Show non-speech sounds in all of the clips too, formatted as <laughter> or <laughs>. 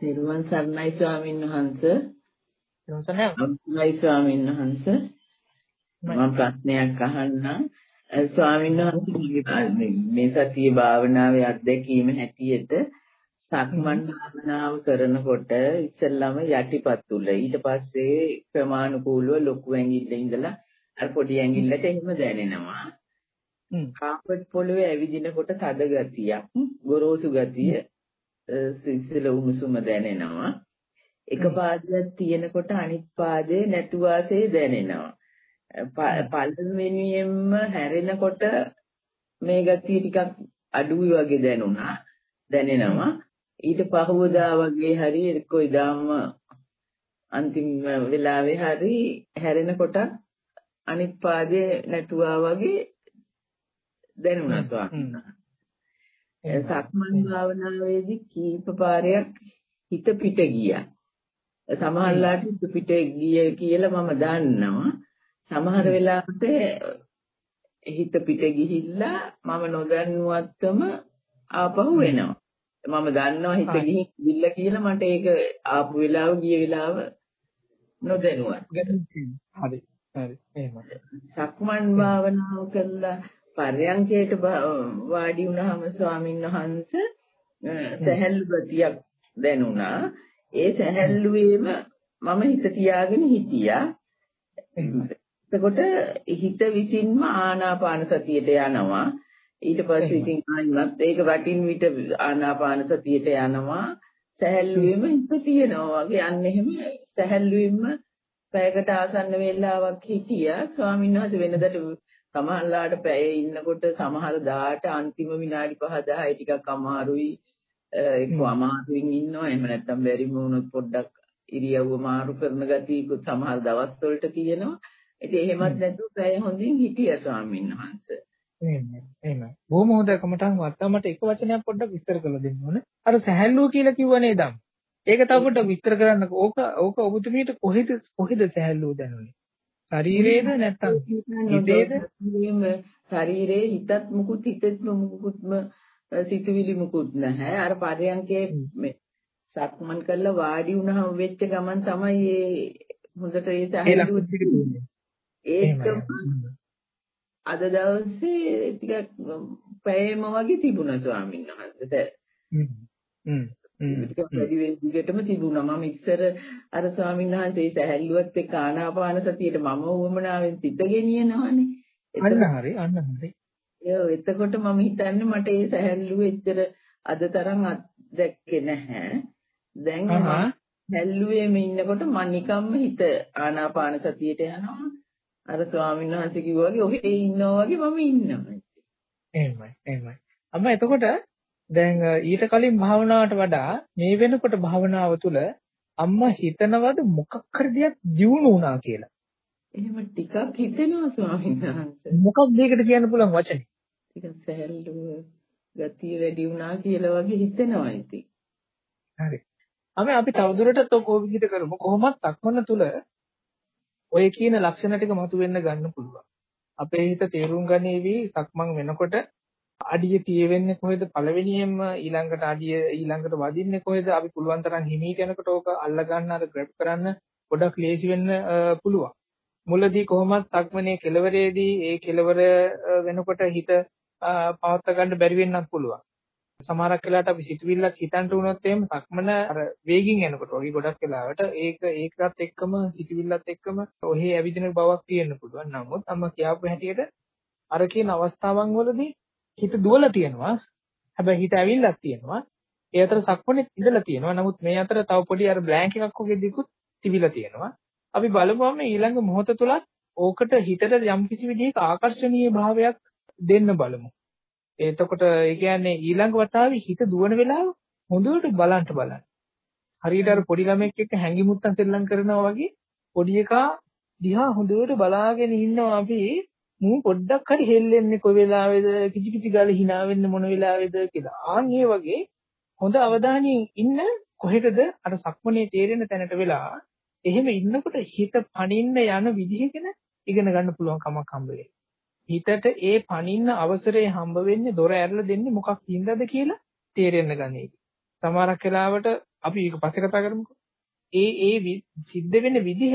නිර්මල් සර්ණයි ස්වාමීන් වහන්සේ. නිර්මල් ස්වාමීන් වහන්සේ. මම ප්‍රශ්නයක් අහන්නම්. ස්වාමීන් වහන්සේ මේ සතිය භාවනාවේ අත්දැකීම හැටියට සක්මන් භාවනාව කරනකොට ඉස්සෙල්ලාම යටිපතුල ඊට පස්සේ ක්‍රමානුකූලව ලොකු ඇඟිල්ල ඉඳලා අර පොඩි ඇඟිල්ලට එහෙම දැනෙනවා. කාපට් පොළවේ ඇවිදිනකොට තද ගතියක්, ගොරෝසු ගතිය, සිසිල උණුසුම දැනෙනවා. එක පාදයක් තියෙනකොට අනිත් පාදේ නැතු වාසේ දැනෙනවා. පළවෙනියෙන්ම හැරෙනකොට මේ ගතිය ටිකක් අඩුයි වගේ දැනුණා. දැනෙනවා. ඊට පහවදා වගේ හරි කොයි දාම අන්තිම වෙලාවේ හරි හැරෙනකොට අනිත් පාදේ නැතුවා වගේ දැනුණා ස්වාමීන් සක්මන් භාවනාවේදී කීප පාරයක් හිත පිට ගියා. සමහරලාට හිත පිට ගිය කියලා මම දන්නවා. සමහර වෙලාවට හිත පිට ගිහිල්ලා මම නොදන්නුවත්වම ආපහු එනවා. මම දන්නවා හිත ගිහින් ගිල්ල කියලා මට ඒක ආපු වෙලාව ගිය වෙලාව නොදැනුවත්. හරි. හරි. එහෙමයි. සක්මන් භාවනාව කළා පර්යංකයට වාඩි වුණාම ස්වාමීන් වහන්සේ සැහැල්ලු ගතියක් දැනුණා. ඒ සැහැල්ලුවේම මම හිත තියාගෙන හිටියා. එතකොට හිත විසින්ම ආනාපාන සතියට යනවා. ඊට පස්සේ ඉතින් ආයිමත් ඒක වටින් විට ආනාපාන සතියට යනවා. සැහැල්ලුවෙම හිත තියනවා වගේ අන්න එහෙම සැහැල්ලුවෙම පැයකට ආසන්න වේලාවක් හිටියා. ස්වාමීන් වහන්සේ වෙනදට සමහරලාට පැයේ ඉන්නකොට සමහර දාට අන්තිම විනාඩි 5 10 ටිකක් අමාරුයි. එක්ක අමාරුවෙන් ඉන්නවා. එහෙම නැත්නම් බැරිම වුණොත් පොඩ්ඩක් ඉරියව්ව මාරු කරන ගතියකුත් සමහර දවස් වලට තියෙනවා. ඉතින් එහෙමත් නැතුව පැය හොඳින් හිටියා ස්වාමීන් වහන්සේ. එහෙමයි එහෙමයි බොහොම හොඳ කමටන් වත්තා මට එක වචනයක් පොඩ්ඩක් විස්තර කරලා දෙන්න ඕනේ. අර සැහැල්ලුව කියලා කිව්ව නේද? ඒක තව පොඩ්ඩක් විස්තර කරන්නකො. ඕක ඕක ඔබතුමීට කොහෙද කොහෙද සැහැල්ලුව දැනුනේ ශරීරේද නැත්නම් හිතේද? ශරීරේ හිතත් මුකුත් හිතෙත් මුකුත්ම සිතුවිලි මුකුත් නැහැ. අර පරයන්කේ සක්මන් කරලා වාඩි වුණාම වෙච්ච ගමන් තමයි ඒ හොඳට ඒ සාහිත්‍ය ඒකම අද දවසේ ටිකක් පැයම වගේ තිබුණා ස්වාමීන් වහන්සේ. ටිකක් වැඩි වෙන දිගටම තිබුණා. මම ඉස්සර අර ස්වාමීන් වහන්සේ සැහැල්ලුවත් එක්ක ආනාපාන සතියට මම වමනාවෙන් සිත ගෙනියනවානේ. අන්න හරි අන්න හරි. ඒ එතකොට මම හිතන්නේ මට ඒ සැහැල්ලුව එච්චර අද තරම් අත්දැක්කේ නැහැ. දැන් සැහැල්ලුවේම ඉන්නකොට මම නිකම්ම හිත ආනාපාන සතියට යනවා. අර ස්වාමීන් වහන්සේ කිව්වා වගේ ඔහේ ඉන්නවා වගේ මම ඉන්නවා. එහෙමයි එහෙමයි. අම්මා එතකොට දැන් ඊට කලින් භාවනාවට වඩා මේ වෙනකොට භාවනාව තුළ අම්මා හිතනවද මොකක් හරි දෙයක් දියුණු වුණා කියලා? එහෙම ටිකක් හිතෙනවා ස්වාමීන් වහන්සේ. මොකක්ද ඒකට කියන්න පුළුවන් වචනේ? ටිකක් සැහැල්ලුව ගතිය වැඩි වුණා කියලා වගේ හිතෙනවා ඉතින්. හරි. අපි අපි තවදුරටත් ඔක විදිහට කරමු. කොහොමත් අක්මන තුල ඔය කියන ලක්ෂණ ටික මතුවෙන්න ගන්න පුළුවන්. අපේ හිත තේරුම් ගන්නේවි සක්මන් වෙනකොට අඩිය තියෙන්නේ කොහෙද? පළවෙනියෙන්ම ඊළඟට අඩිය ඊළඟට වදින්නේ කොහෙද? අපි පුළුවන් තරම් හිමීට යනකොට ඕක අල්ල ගන්න අර ග්‍රැබ් කරන්න ගොඩක් ලේසි වෙන්න පුළුවන්. මුලදී කොහොමත් සක්මනේ කෙලවරේදී ඒ කෙලවර වෙනකොට හිත පවත්වා ගන්න බැරි වෙන්නත් පුළුවන්. සමහරක් වෙලාවට අපි සිතුවිල්ලක් හිතන්ට වුණොත් එහෙම සක්මන අර වේගින් යනකොට වගේ ගොඩක් වෙලාවට ඒක ඒකත් එක්කම සිතුවිල්ලත් එක්කම ඔහේ ඇවිදින බවක් තියෙන්න පුළුවන්. නමුත් අම්ම කියාපු හැටියට අර කියන අවස්ථාවන් වලදී හිත දුවලා තියෙනවා. හැබැයි හිත ඇවිල්ලක් තියෙනවා. ඒ අතර සක්මණේ ඉඳලා තියෙනවා. නමුත් මේ අතර තව පොඩි අර බ්ලැන්ක් එකක් වගේ දිකුත් තිබිලා තියෙනවා. අපි බලපුවම ඊළඟ මොහොත තුලත් ඕකට හිතට යම්කිසි විදිහක ආකර්ෂණීය භාවයක් දෙන්න බලමු. එතකොට ඒ කියන්නේ ඊළඟ වතාවේ හිත දුවන වෙලාව හොඳට බලන්න බලන්න. හරියට අර පොඩි ළමෙක් එක්ක හැංගිමුත්තන් සෙල්ලම් කරනවා වගේ පොඩි එකා දිහා හොඳට බලාගෙන ඉන්නවා අපි මූ පොඩ්ඩක් හරි හෙල්ලෙන්නේ කොයි වෙලාවේද කිචි කිචි ගාලා hina වෙන්නේ මොන වෙලාවේද කියලා. ආන් ඒ වගේ හොඳ අවධානයෙන් ඉන්න කොහෙටද අර සක්මනේ තේරෙන තැනට වෙලා එහෙම ඉන්නකොට හිත පණින්න යන විදිහ ගැන ඉගෙන ගන්න පුළුවන් කමක් හම්බ හිතට ඒ පණින්න අවසරය හම්බ වෙන්නේ දොර ඇරලා දෙන්නේ මොකක් හින්දාද කියලා තේරෙන්න ගන්නේ. සමහරක් වෙලාවට අපි ඒක පස්සේ කතා කරමුකෝ. ඒ ඒ සිද්ධ වෙන විදිහ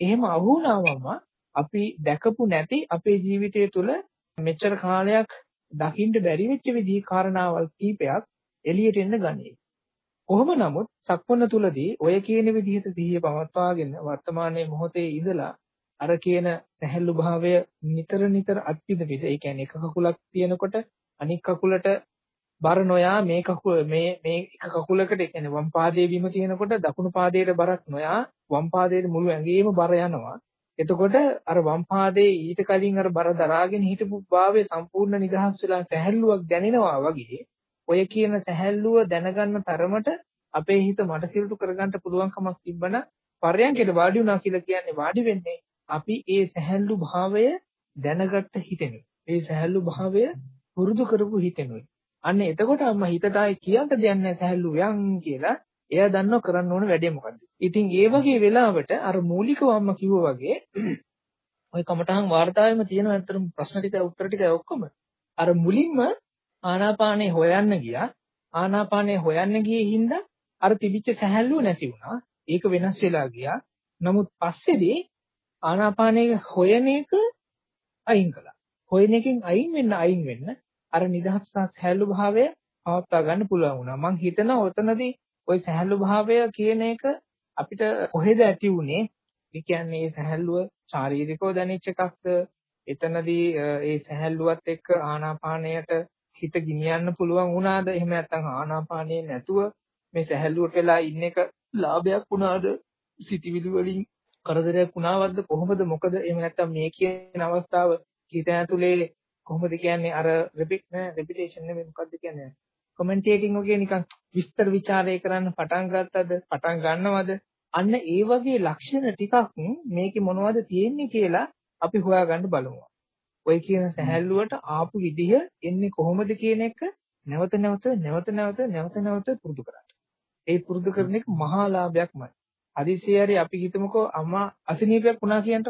එහෙම අහු වුණාමම අපි දැකපු නැති අපේ ජීවිතය තුළ මෙච්චර කාලයක් දකින්න බැරි වෙච්ච විදිහේ කාරණාවල් කීපයක් එළියට එන්න ගනී. කොහොම නමුත් සක්වන්න තුලදී ඔය කියන විදිහට සිහිය පවත්වාගෙන වර්තමානයේ මොහොතේ ඉඳලා අර කියන සැහැල්ලු භාවය නිතර නිතර අත්විඳ විද ඒ කියන්නේ එක කකුලක් තියෙනකොට අනික් කකුලට බර නොයා මේ කකුල මේ මේ එක කකුලකට ඒ කියන්නේ වම් පාදයේ බිම තියෙනකොට දකුණු පාදයට බරක් නොයා වම් පාදයේ මුළු ඇඟේම බර යනවා එතකොට අර වම් පාදයේ ඊට කලින් අර බර දරාගෙන හිටපු භාවයේ සම්පූර්ණ නිදහස් වෙලා සැහැල්ලුවක් දැනෙනවා වගේ ඔය කියන සැහැල්ලුව දැනගන්න තරමට අපේ හිත මට සිරුටු කරගන්න පුළුවන්කමක් තිබ්බනම් පර්යන්කයට වාඩි වුණා කියලා කියන්නේ වාඩි වෙන්නේ අපි ඒ සැහැල්ලු භාවය දැනගත්ත හිතෙනුයි. ඒ සැහැල්ලු භාවය පුරුදු කරපු හිතෙනුයි. අන්න එතකොට අම්මා හිතට ආයේ කියන්න දෙයක් නැහැ සැහැල්ලු යන් කියලා. එයා දන්නව කරන්න ඕන වැඩේ මොකද්ද. ඉතින් ඒ වගේ වෙලාවට අර මූලිකව අම්මා කිව්වා වගේ <clears throat> ওই කමටහන් වார்த்தාවෙම තියෙන ඇත්තටම ප්‍රශ්න ටික උත්තර ටික ඔක්කොම අර මුලින්ම ආනාපානේ හොයන්න ගියා. ආනාපානේ හොයන්න ගියේ හින්දා අර තිබිච්ච සැහැල්ලුව නැති වුණා. ඒක වෙනස් වෙලා ගියා. නමුත් පස්සේදී ආනාපානයේ හොයන එක අයින් කළා. හොයන එකෙන් අයින් වෙන්න අයින් වෙන්න අර නිදහස් සහ සහැල්ලු භාවය පවත්වා ගන්න පුළුවන් වුණා. මම හිතනවා ඔතනදී ওই සැහැල්ලු භාවය කියන එක අපිට කොහෙද ඇති වුනේ? ඒ කියන්නේ මේ සැහැල්ලුව ශාරීරිකව දැනෙච්ච එකක්ද? එතනදී ඒ සැහැල්ලුවත් එක්ක ආනාපානයට හිත ගෙනියන්න පුළුවන් වුණාද? එහෙම නැත්නම් ආනාපානයේ නැතුව මේ සැහැල්ලුවට වෙලා ඉන්න එක ලාභයක් වුණාද? සිතිවිලි වලින් කරදරයක් වුණාවද්ද කොහොමද මොකද එහෙම නැත්නම් මේ කියන අවස්ථාව හිත ඇතුලේ කොහොමද කියන්නේ අර රිපීට් නෑ රිපිටේෂන් නෙමෙයි මොකද්ද කියන්නේ කමෙන්ටේටිං වගේ නිකන් විස්තර ਵਿਚාරය කරන්න පටන් ගත්තද පටන් ගන්නවද අන්න ඒ වගේ ලක්ෂණ ටිකක් මේකේ මොනවද තියෙන්නේ කියලා අපි හොයාගන්න බලමු. ඔය කියන සැහැල්ලුවට ආපු විදිහ එන්නේ කොහොමද කියන එක නැවත නැවත නැවත නැවත නැවත නැවත පුරුදු කරන්න. ඒ පුරුදු කරන එක මහා ලාභයක්මයි. හදිසියෙරි අපි හිතමුකෝ අම්මා අසනීපයක් වුණා කියන්ට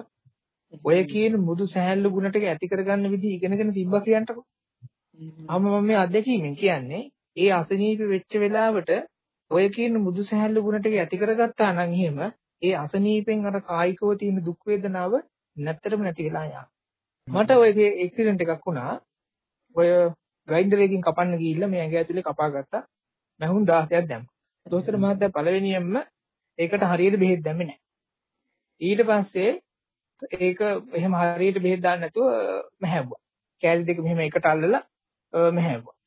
ඔය කියන මුදු සහැල්ලු ගුණ ටික ඇති කරගන්න විදිහ ඉගෙනගෙන තිබ්බා කියන්ටකෝ අම්මා මම මේ අත්දැකීමෙන් කියන්නේ ඒ අසනීප වෙච්ච වෙලාවට ඔය කියන මුදු සහැල්ලු ගුණ ටික ඇති කරගත්තා නම් එහෙම ඒ අසනීපෙන් අර කායිකව තියෙන දුක් වේදනාව නැත්තරම නැති වෙලා යනවා මට ඔය එක්සිඩන්ට් එකක් වුණා ඔය ග්‍රයින්ඩර් එකකින් කපන්න ගිහිල්ලා මේ ඇඟ ඇතුලේ කපා ගත්තා මැහුම් 16ක් දැම්මා දොස්තර මහත්තයා පළවෙනියෙන්ම ඒකට හරියට බෙහෙත් දැම්මේ නැහැ. ඊට පස්සේ ඒක එහෙම හරියට බෙහෙත් දාන්න නැතුව මහැව්වා. කෑලි දෙක මෙහෙම එකට අල්ලලා මහැව්වා.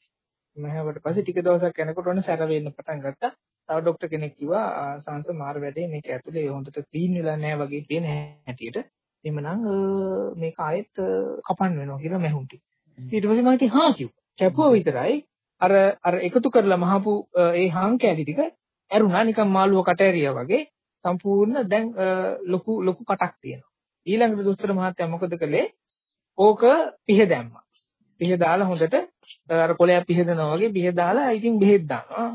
මහැව්වට පස්සේ ටික දවසක් යනකොට ඔන්න සැර වෙන්න පටන් ගත්තා. තව ડોක්ටර් කෙනෙක් කිව්වා සංස මාර වැඩේ මේක ඇතුලේ හොඳට ක්ලීන් වෙලා නැහැ වගේ පේන හැටියට. එhmenan මේක ආයෙත් කපන්න වෙනවා කියලා මැහුම්ටි. ඊට පස්සේ මම ඉතින් හා කිව්වා. කැපුවා විතරයි අර අර එකතු කරලා මහපු ඒ හාන් කෑලි ටික ඇරුණා නිකන් මාළුව කට ඇරියා වගේ සම්පූර්ණ දැන් ලොකු ලොකු කටක් තියෙනවා. ඊළඟට දුස්තර මහත්තයා මොකද කළේ? ඕක පිහ දැම්මා. පිහ දාලා හොඳට අර කොලයක් පිහදනවා වගේ පිහ දාලා ඉතින් බෙහෙත් දානවා.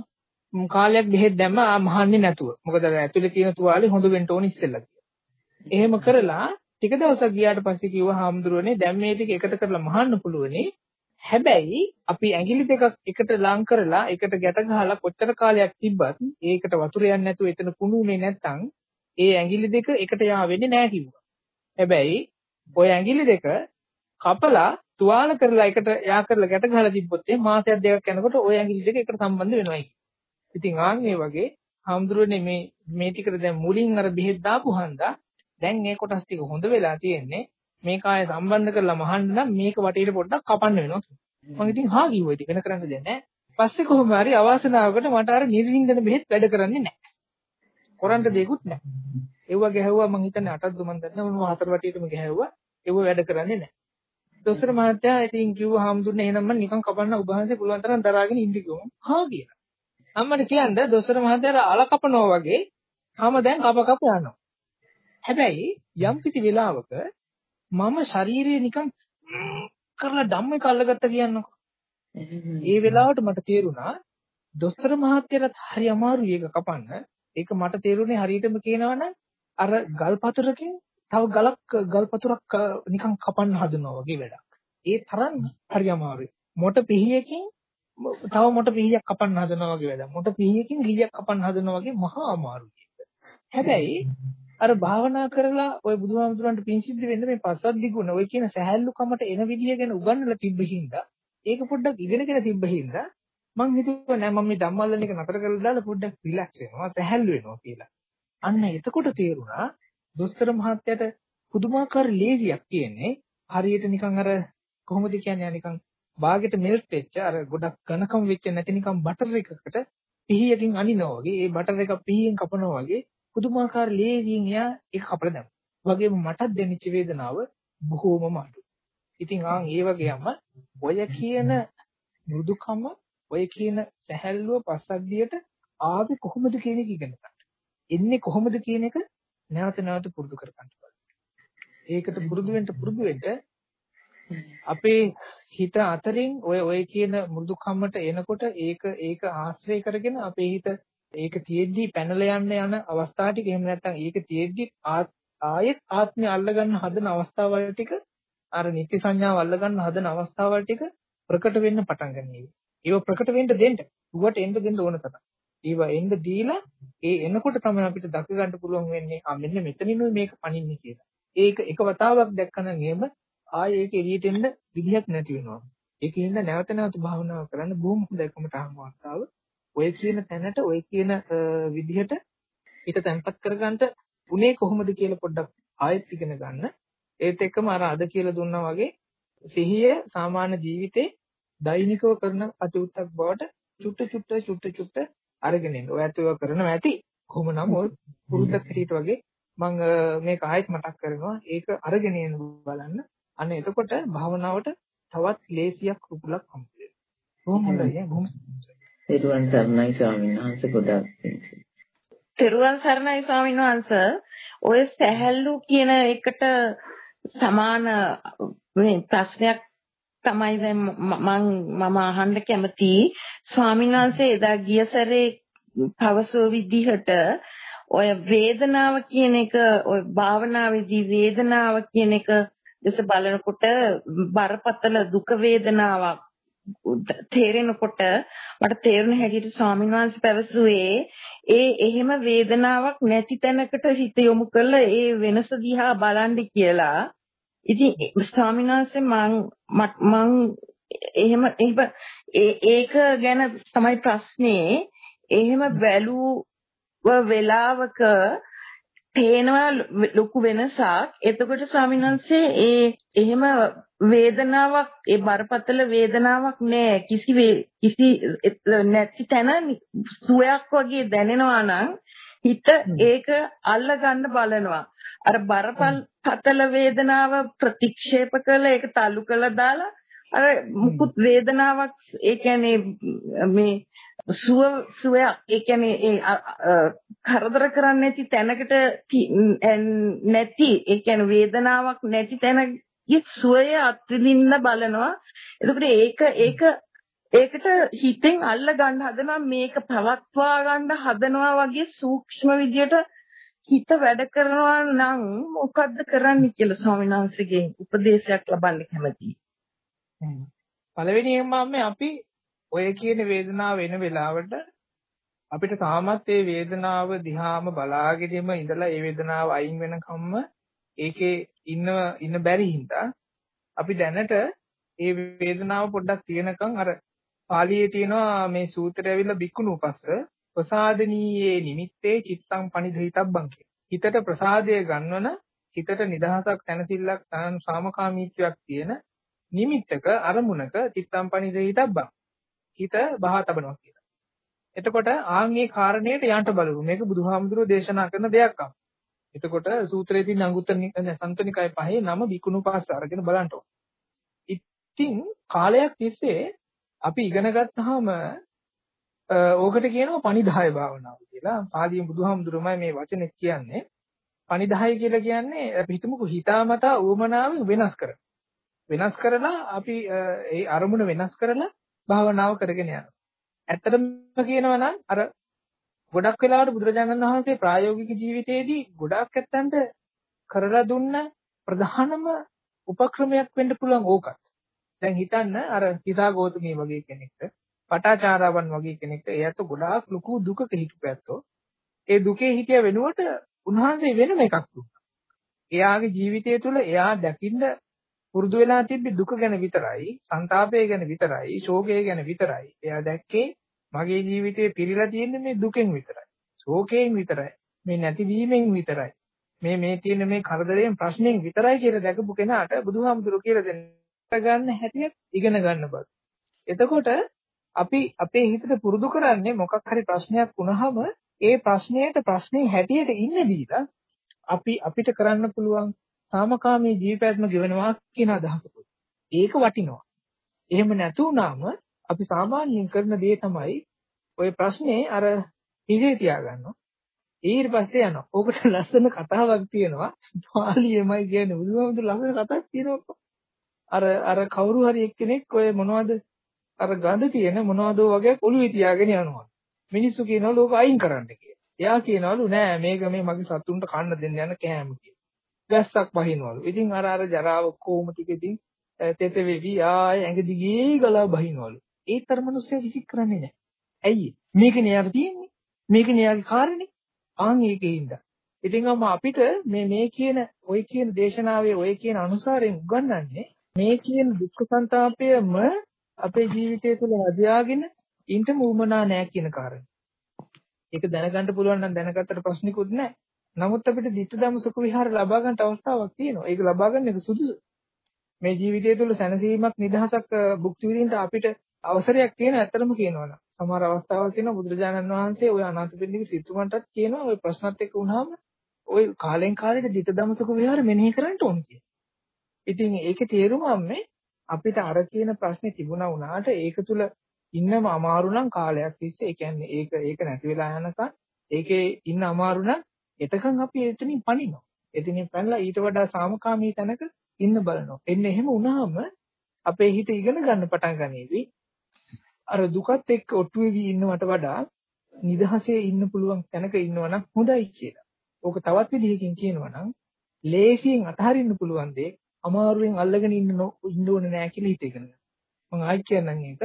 කාලයක් බෙහෙත් දැම්මා මහන්නේ නැතුව. මොකද ඇතුලේ තියෙන තුවාලේ හොඳ වෙන්න ඕන ඉස්සෙල්ලා. එහෙම කරලා ටික දවසක් ගියාට පස්සේ කිව්වා හාමුදුරුවනේ දැන් මේ ටික එකට කරලා මහන්න පුළුවනේ. හැබැයි අපි ඇඟිලි දෙකක් එකට ලං කරලා එකට ගැට ගහලා කොච්චර කාලයක් තිබ්බත් ඒකට වතුර යන්නේ නැතුව එතන කුණුනේ නැත්තම් ඒ ඇඟිලි දෙක එකට යා වෙන්නේ නැහැ කිව්වා. හැබැයි ওই ඇඟිලි දෙක කපලා තුවාල කරලා එකට යා කරලා ගැට ගහලා තිබ්බොත් ඒ මාසයක් දෙකක් යනකොට ওই ඇඟිලි දෙක එකට සම්බන්ධ වෙනවා ඉතින් ආන් මේ වගේ හාමුදුරනේ මේ මේ ටිකට දැන් මුලින් අර බෙහෙත් දාපු හන්දා දැන් මේ කොටස් ටික හොඳ වෙලා තියෙන්නේ මේක ආය සම්බන්ධ කරලා මහන්න නම් මේක වටේට පොඩ්ඩක් කපන්න වෙනවා. මම ඉතින් හා කිව්වා ඉතින් වෙන කරන්න දෙයක් නැහැ. පස්සේ කොහොම හරි අවාසනාවකට මට අර නිර්වින්දන බෙහෙත් වැඩ කරන්නේ නැහැ. කරන්න දෙයක්වත් නැහැ. ඒව ගැහුවා මං හිතන්නේ අටක් දුමන් දන්න මොනව හතර වටියටම ගැහුවා. ඒව වැඩ කරන්නේ නැහැ. දොස්තර මහත්තයා ඉතින් කිව්වා හාමුදුරනේ එහෙනම් මම නිකන් කපන්න වහන්සේ පුළුවන් තරම් දරාගෙන ඉන්න කිව්වා. හා කියලා. අම්මට කියන්නේ දොස්තර මහත්තයාට අල කපනවා වගේ මම දැන් කප කප යනවා. හැබැයි යම් කිසි වෙලාවක මම ශරීරය නිකන් කරලා ධම්මේ කල්ලගත්ත කියන්නකො. ඒ වෙලාවට මට තේරුණා දොස්තර මහත්තයාට හරි අමාරුයි ඒක කපන්න. ඒක මට තේරුනේ හරියටම කියනවනම් අර ගල් පතුරකින් තව ගලක් ගල් පතුරක් නිකන් කපන්න හදනවා වගේ වැඩක්. ඒ තරම් හරි අමාරුයි. මොට පිහියකින් තව මොට පිහියක් කපන්න හදනවා වගේ වැඩක්. මොට පිහියකින් ගියක් කපන්න හදනවා වගේ මහා අමාරුයි. හැබැයි අර භාවනා කරලා ඔය බුදුහාමුදුරන්ට පින් සිද්ධ වෙන්න මේ පස්සද්දි ගුණ ඔය කියන සහැල්ලු කමට එන විදිය ගැන උගන්වලා තිබ්බ හින්දා ඒක පොඩ්ඩක් ඉගෙනගෙන තිබ්බ හින්දා මං හිතුවා නෑ මම මේ ධම්මල්ලන එක නතර කරලා දාලා පොඩ්ඩක් රිලැක්ස් වෙනවා සහැල්ලු වෙනවා කියලා. අන්න එතකොට තේරුණා දොස්තර මහත්තයාට පුදුමාකාර ලේසියක් තියෙන්නේ හරියට නිකන් අර කොහොමද කියන්නේ නිකන් බාගෙට මෙල්ට් වෙච්ච අර ගොඩක් ඝනකම් වෙච්ච නැති නිකන් බටර් එකකට පිහියකින් අනිනවා වගේ ඒ බටර් එක පිහියෙන් කපනවා වගේ පුදුමාකාර ලේසියෙන් එයා ඒක කපලා දැම්මා. වගේම මටත් දැනෙච්ච වේදනාව බොහෝමම අඩුයි. ඉතින් ආන් ඒ වගේම ඔය කියන මෘදුකම ඔය කියන සැහැල්ලුව පස්සද්ධියට ආවේ කොහොමද කියන එක ඉගෙන ගන්න. එන්නේ කොහොමද කියන එක නැවත නැවත පුරුදු කර ගන්න ඒකට පුරුදු වෙන්න පුරුදු වෙන්න අපේ හිත අතරින් ඔය ඔය කියන මෘදුකම්මට එනකොට ඒක ඒක ආශ්‍රය කරගෙන අපේ හිත ඒක තියෙද්දි පැනලා යන්න යන අවස්ථා ටික එහෙම නැත්නම් ඒක තියෙද්දි ආයෙත් ආත්මය අල්ලගන්න හදන අවස්ථාවල් ටික අර නිත්‍ය සංඥාව අල්ලගන්න හදන අවස්ථාවල් ටික ප්‍රකට වෙන්න පටන් ගන්නවා. ඒව ප්‍රකට වෙන්න දෙන්න. ඌට එන්න දෙන්න ඕන තරම්. ඒව එන්න දීලා ඒ එනකොට තමයි අපිට දක ගන්න පුළුවන් වෙන්නේ ආ මෙන්න මෙතනිනුයි මේක පණින්නේ කියලා. ඒක එක වතාවක් දැක්කනම් එහෙම ආයේ ඒක එළියට එන්න විදිහක් නැති වෙනවා. ඒකින්ද නැවත නැවත භාවනාව කරන්න බොහොම හොඳ එකම තාම අවස්ථාව. ඔය කියන තැනට ඔය කියන විදිහට හිත තැම්පත් කරගන්න උනේ කොහොමද කියලා පොඩ්ඩක් ආයෙත් ඉගෙන ගන්න. ඒත් එක්කම අර අද කියලා දුන්නා වගේ සිහිය සාමාන්‍ය ජීවිතේ දෛනිකව කරන කටයුත්තක් බවට චුට්ට චුට්ට චුට්ට චුට්ට අරගෙන ඉන්න. ඔයත් ඒවා කරනවා ඇති. කොහොම නම් ඔය පුරුද්දක් හිටියට වගේ මම මේක ආයෙත් මතක් කරනවා. ඒක අරගෙන යන්න බලන්න. අන්න එතකොට භාවනාවට තවත් ලේසියක් රුකුලක් හම්බ වෙනවා. බොහොම හොඳයි. බොහොම තෙරුවන් සරණයි ස්වාමීන් වහන්සේ ගොඩාක් තෙරුවන් සරණයි ස්වාමීන් වහන්සේ ඔය සැහැල්ලු කියන එකට සමාන මේ ප්‍රශ්නයක් තමයි දැන් මම මම අහන්න කැමති ස්වාමීන් වහන්සේ එදා ගිය සැරේ පවසෝ විදිහට ඔය වේදනාව කියන එක ඔය භාවනාවේදී වේදනාව කියන එක දැස බලනකොට බරපතල දුක වේදනාවක් තේරෙනකොට මට තේරුණ හැටියට ස්වාමීන් වහන්සේ පැවසුවේ ඒ එහෙම වේදනාවක් නැති තැනකට හිත යොමු කරලා ඒ වෙනස දිහා බලන්න කියලා. ඉතින් ස්වාමීන් වහන්සේ මං මං එහෙම එහෙම ඒක ගැන තමයි ප්‍රශ්නේ. එහෙම බැලුව වෙලාවක පේනවා ලොකු වෙනසක්. එතකොට ස්වාමීන් වහන්සේ ඒ එහෙම වේදනාවක් ඒ බරපතල වේදනාවක් නෑ. කිසි කිසි නැති තැන සුවයක් වගේ දැනෙනවා නම් හිත ඒක අල්ල ගන්න බලනවා. අර බරපතල වේදනාව ප්‍රතික්ෂේප කළ ඒක තල්ලු කළා දාලා අර මුකුත් වේදනාවක් ඒ කියන්නේ මේ සුව සුවයක් ඒ කියන්නේ ඒ කරදර කරන්නේ නැති තැනකට නැති ඒ කියන්නේ වේදනාවක් නැති තැනගේ සුවය අත්විඳින්න බලනවා. එතකොට ඒක ඒක ඒකට හිතෙන් අල්ල ගන්න හදනවා මේක පවත්වා ගන්න හදනවා වගේ සූක්ෂම විදියට හිත වැඩ කරනවා නම් මොකද්ද කරන්න කියලා ස්වාමීන් වහන්සේගෙන් උපදේශයක් ලබන්න කැමතියි. පළවෙනියෙන්ම අපි ඔය කියන වේදනාව එන වෙලාවට අපිට තාමත් ඒ වේදනාව දිහාම බලාගෙනම ඉඳලා ඒ වේදනාව අයින් වෙනකම්ම ඒකේ ඉන්න ඉන්න බැරි හින්දා අපි දැනට ඒ වේදනාව පොඩ්ඩක් තියෙනකන් අර පාලියේ තියෙනවා මේ සූත්‍රය ඇවිල්ලා බික්කුණුපස්ස ප්‍රසාදනීයේ නිමිත්තේ චිත්තං පනිදහිතබ්බං හිතට ප්‍රසාදය ගන්නවන හිතට නිදහසක් තනසිල්ලක් තන සාමකාමීත්වයක් තියෙන නිමිත්තක අරමුණක චිත්තං පනිදහිතබ්බං හිත බහා තබනවා කියලා. එතකොට ආන් මේ කාරණයට යන්ට බලමු. මේක බුදුහාමුදුරුවෝ දේශනා කරන දෙයක් අම. එතකොට සූත්‍රයේ තියෙන අංගුත්තර සන්තනිකය පහේ නම විකුණු පාස අරගෙන බලන්න ඕන. ඉතින් කාලයක් තිස්සේ අපි ඉගෙන ගත්තාම ඕකට කියනවා පනිදාය භාවනාව කියලා. පාලියෙන් බුදුහාමුදුරුවෝමයි මේ වචනේ කියන්නේ. පනිදාය කියලා කියන්නේ අපි හිතමුකෝ හිතාමතා ඌමනාවෙන් වෙනස් කරන. වෙනස් කරලා අපි ඒ අරමුණ වෙනස් කරලා භාවනාව කරගෙන යනවා. ඇත්තටම කියනවා නම් අර ගොඩක් වෙලාවට බුදුරජාණන් වහන්සේ ප්‍රායෝගික ජීවිතයේදී ගොඩක් ඇත්තන්ට කරලා දුන්න ප්‍රධානම උපක්‍රමයක් වෙන්න පුළුවන් ඕකත්. දැන් හිතන්න අර හිතා ගෞතමී වගේ කෙනෙක්ට පටාචාරාවන් වගේ කෙනෙක්. එයාට ගොඩාක් ලොකු දුකක හිටපැත්තෝ. ඒ දුකේ හිටිය වෙනුවට උන්වහන්සේ වෙනම එකක් දුන්නා. එයාගේ ජීවිතය තුළ එයා දකින්න පුරුදු වෙලා තිබ්බ දුක ගැන විතරයි, ਸੰతాපය ගැන විතරයි, ශෝකය ගැන විතරයි. එයා දැක්කේ මගේ ජීවිතේ පිරීලා තියෙන්නේ මේ දුකෙන් විතරයි. ශෝකයෙන් විතරයි. මේ නැතිවීමෙන් විතරයි. මේ මේ තියෙන මේ කරදරයෙන් ප්‍රශ්නෙන් විතරයි කියලා දැකපු කෙනාට බුදුහාමුදුරුවෝ කියලා දෙන්න ගන්න හැටියට ඉගෙන ගන්න බෑ. එතකොට අපි අපේ හිතට පුරුදු කරන්නේ මොකක් හරි ප්‍රශ්නයක් වුණාම ඒ ප්‍රශ්නයට ප්‍රශ්නේ හැටියට ඉන්න දීලා අපි අපිට කරන්න පුළුවන් සාමකාමී ජීවිතයක්ම ගෙවනවා කියන අදහසකුත්. ඒක වටිනවා. එහෙම නැතුණාම අපි සාමාන්‍යයෙන් කරන දේ තමයි ওই ප්‍රශ්නේ අර හිතේ තියාගන්නවා. ඊට පස්සේ යනවා. ඕකට ලස්සන කතාවක් තියෙනවා. පාලියෙමයි කියන්නේ බුදුහාමුදුරු ලස්සන කතාවක් තියෙනවා. අර අර කවුරු හරි එක්කෙනෙක් ඔය මොනවද අර ගඳ තියෙන මොනවද වගේ ඔළුවේ තියාගෙන යනවා. මිනිස්සු කියනවලු ඕක අයින් කරන්න කියලා. එයා කියනවලු නෑ මේක මේ මගේ සතුන්ට කන්න දෙන්න යන කෑම කියලා. වැස්සක් වහිනවලු. ඉතින් අර අර ජරාව කොහොම ටිකකින් තෙත වෙවි ආය ඇඟ දිගේ ගලා බහිනවලු. ඒ තරමනුස්සය විසික් කරන්නේ නෑ. ඇයි? මේකනේ යාට තියෙන්නේ. මේකනේ යාගේ කාරණේ. ආන් ඒකෙින්ද. ඉතින් අම්මා අපිට මේ මේ කියන ඔය කියන දේශනාවේ ඔය කියන අනුසාරයෙන් උගන්වන්නේ මේ කියන දුක්ඛ සංතාපයම අපේ ජීවිතය තුළ රජයාගෙන ඉන්න මුමනා නැහැ කියන කාරණේ. ඒක දැනගන්න පුළුවන් නම් දැනගත්තට ප්‍රශ්නිකුත් නැහැ. නමුත් අපිට ධිට්ඨ ධම්ම සුඛ විහාර ලබා ගන්න අවස්ථාවක් තියෙනවා. ඒක ලබා ගන්න එක සුදුසු. මේ ජීවිතය තුළ සැනසීමක් නිදහසක් භුක්ති විඳින්න අපිට අවසරයක් තියෙන ඇත්තම කියනවනම්. සමහර අවස්ථාවල් තියෙනවා බුදුරජාණන් වහන්සේ ওই අනාථපිණ්ඩික සිතුමන්ටත් කියනවා ওই ප්‍රශ්නත් එක්ක වුණාම ওই කාලෙන් කාලෙට ධිට්ඨ ධම්ම සුඛ විහාර මෙනෙහි කරන්න ඕන කියලා. ඉතින් ඒකේ තේරුම අම්මේ අපිට අර කියන ප්‍රශ්නේ තිබුණා වුණාට ඒක තුල ඉන්නම අමාරු නම් කාලයක් තිස්සේ ඒ කියන්නේ ඒක ඒක නැති වෙලා යනකම් ඒකේ ඉන්න අමාරු නම් එතකන් අපි එතනින් පනිනවා. එතනින් පැනලා ඊට වඩා සාමකාමී තැනක ඉන්න බලනවා. එන්න එහෙම වුණාම අපේ හිත ඉගෙන ගන්න පටන් ගනීවි. අර දුකත් එක්ක ඔට්ටු වෙවි ඉන්නවට වඩා නිදහසේ ඉන්න පුළුවන් තැනක ඉන්නවනම් හොඳයි කියලා. ඕක තවත් විදිහකින් කියනවනම් ලේසියෙන් අතහරින්න පුළුවන් දේ අමාරුවෙන් අල්ලගෙන ඉන්න ඉන්න ඕනේ නෑ කියලා හිතගෙන. මම ආයි කියන්නම් ඒක.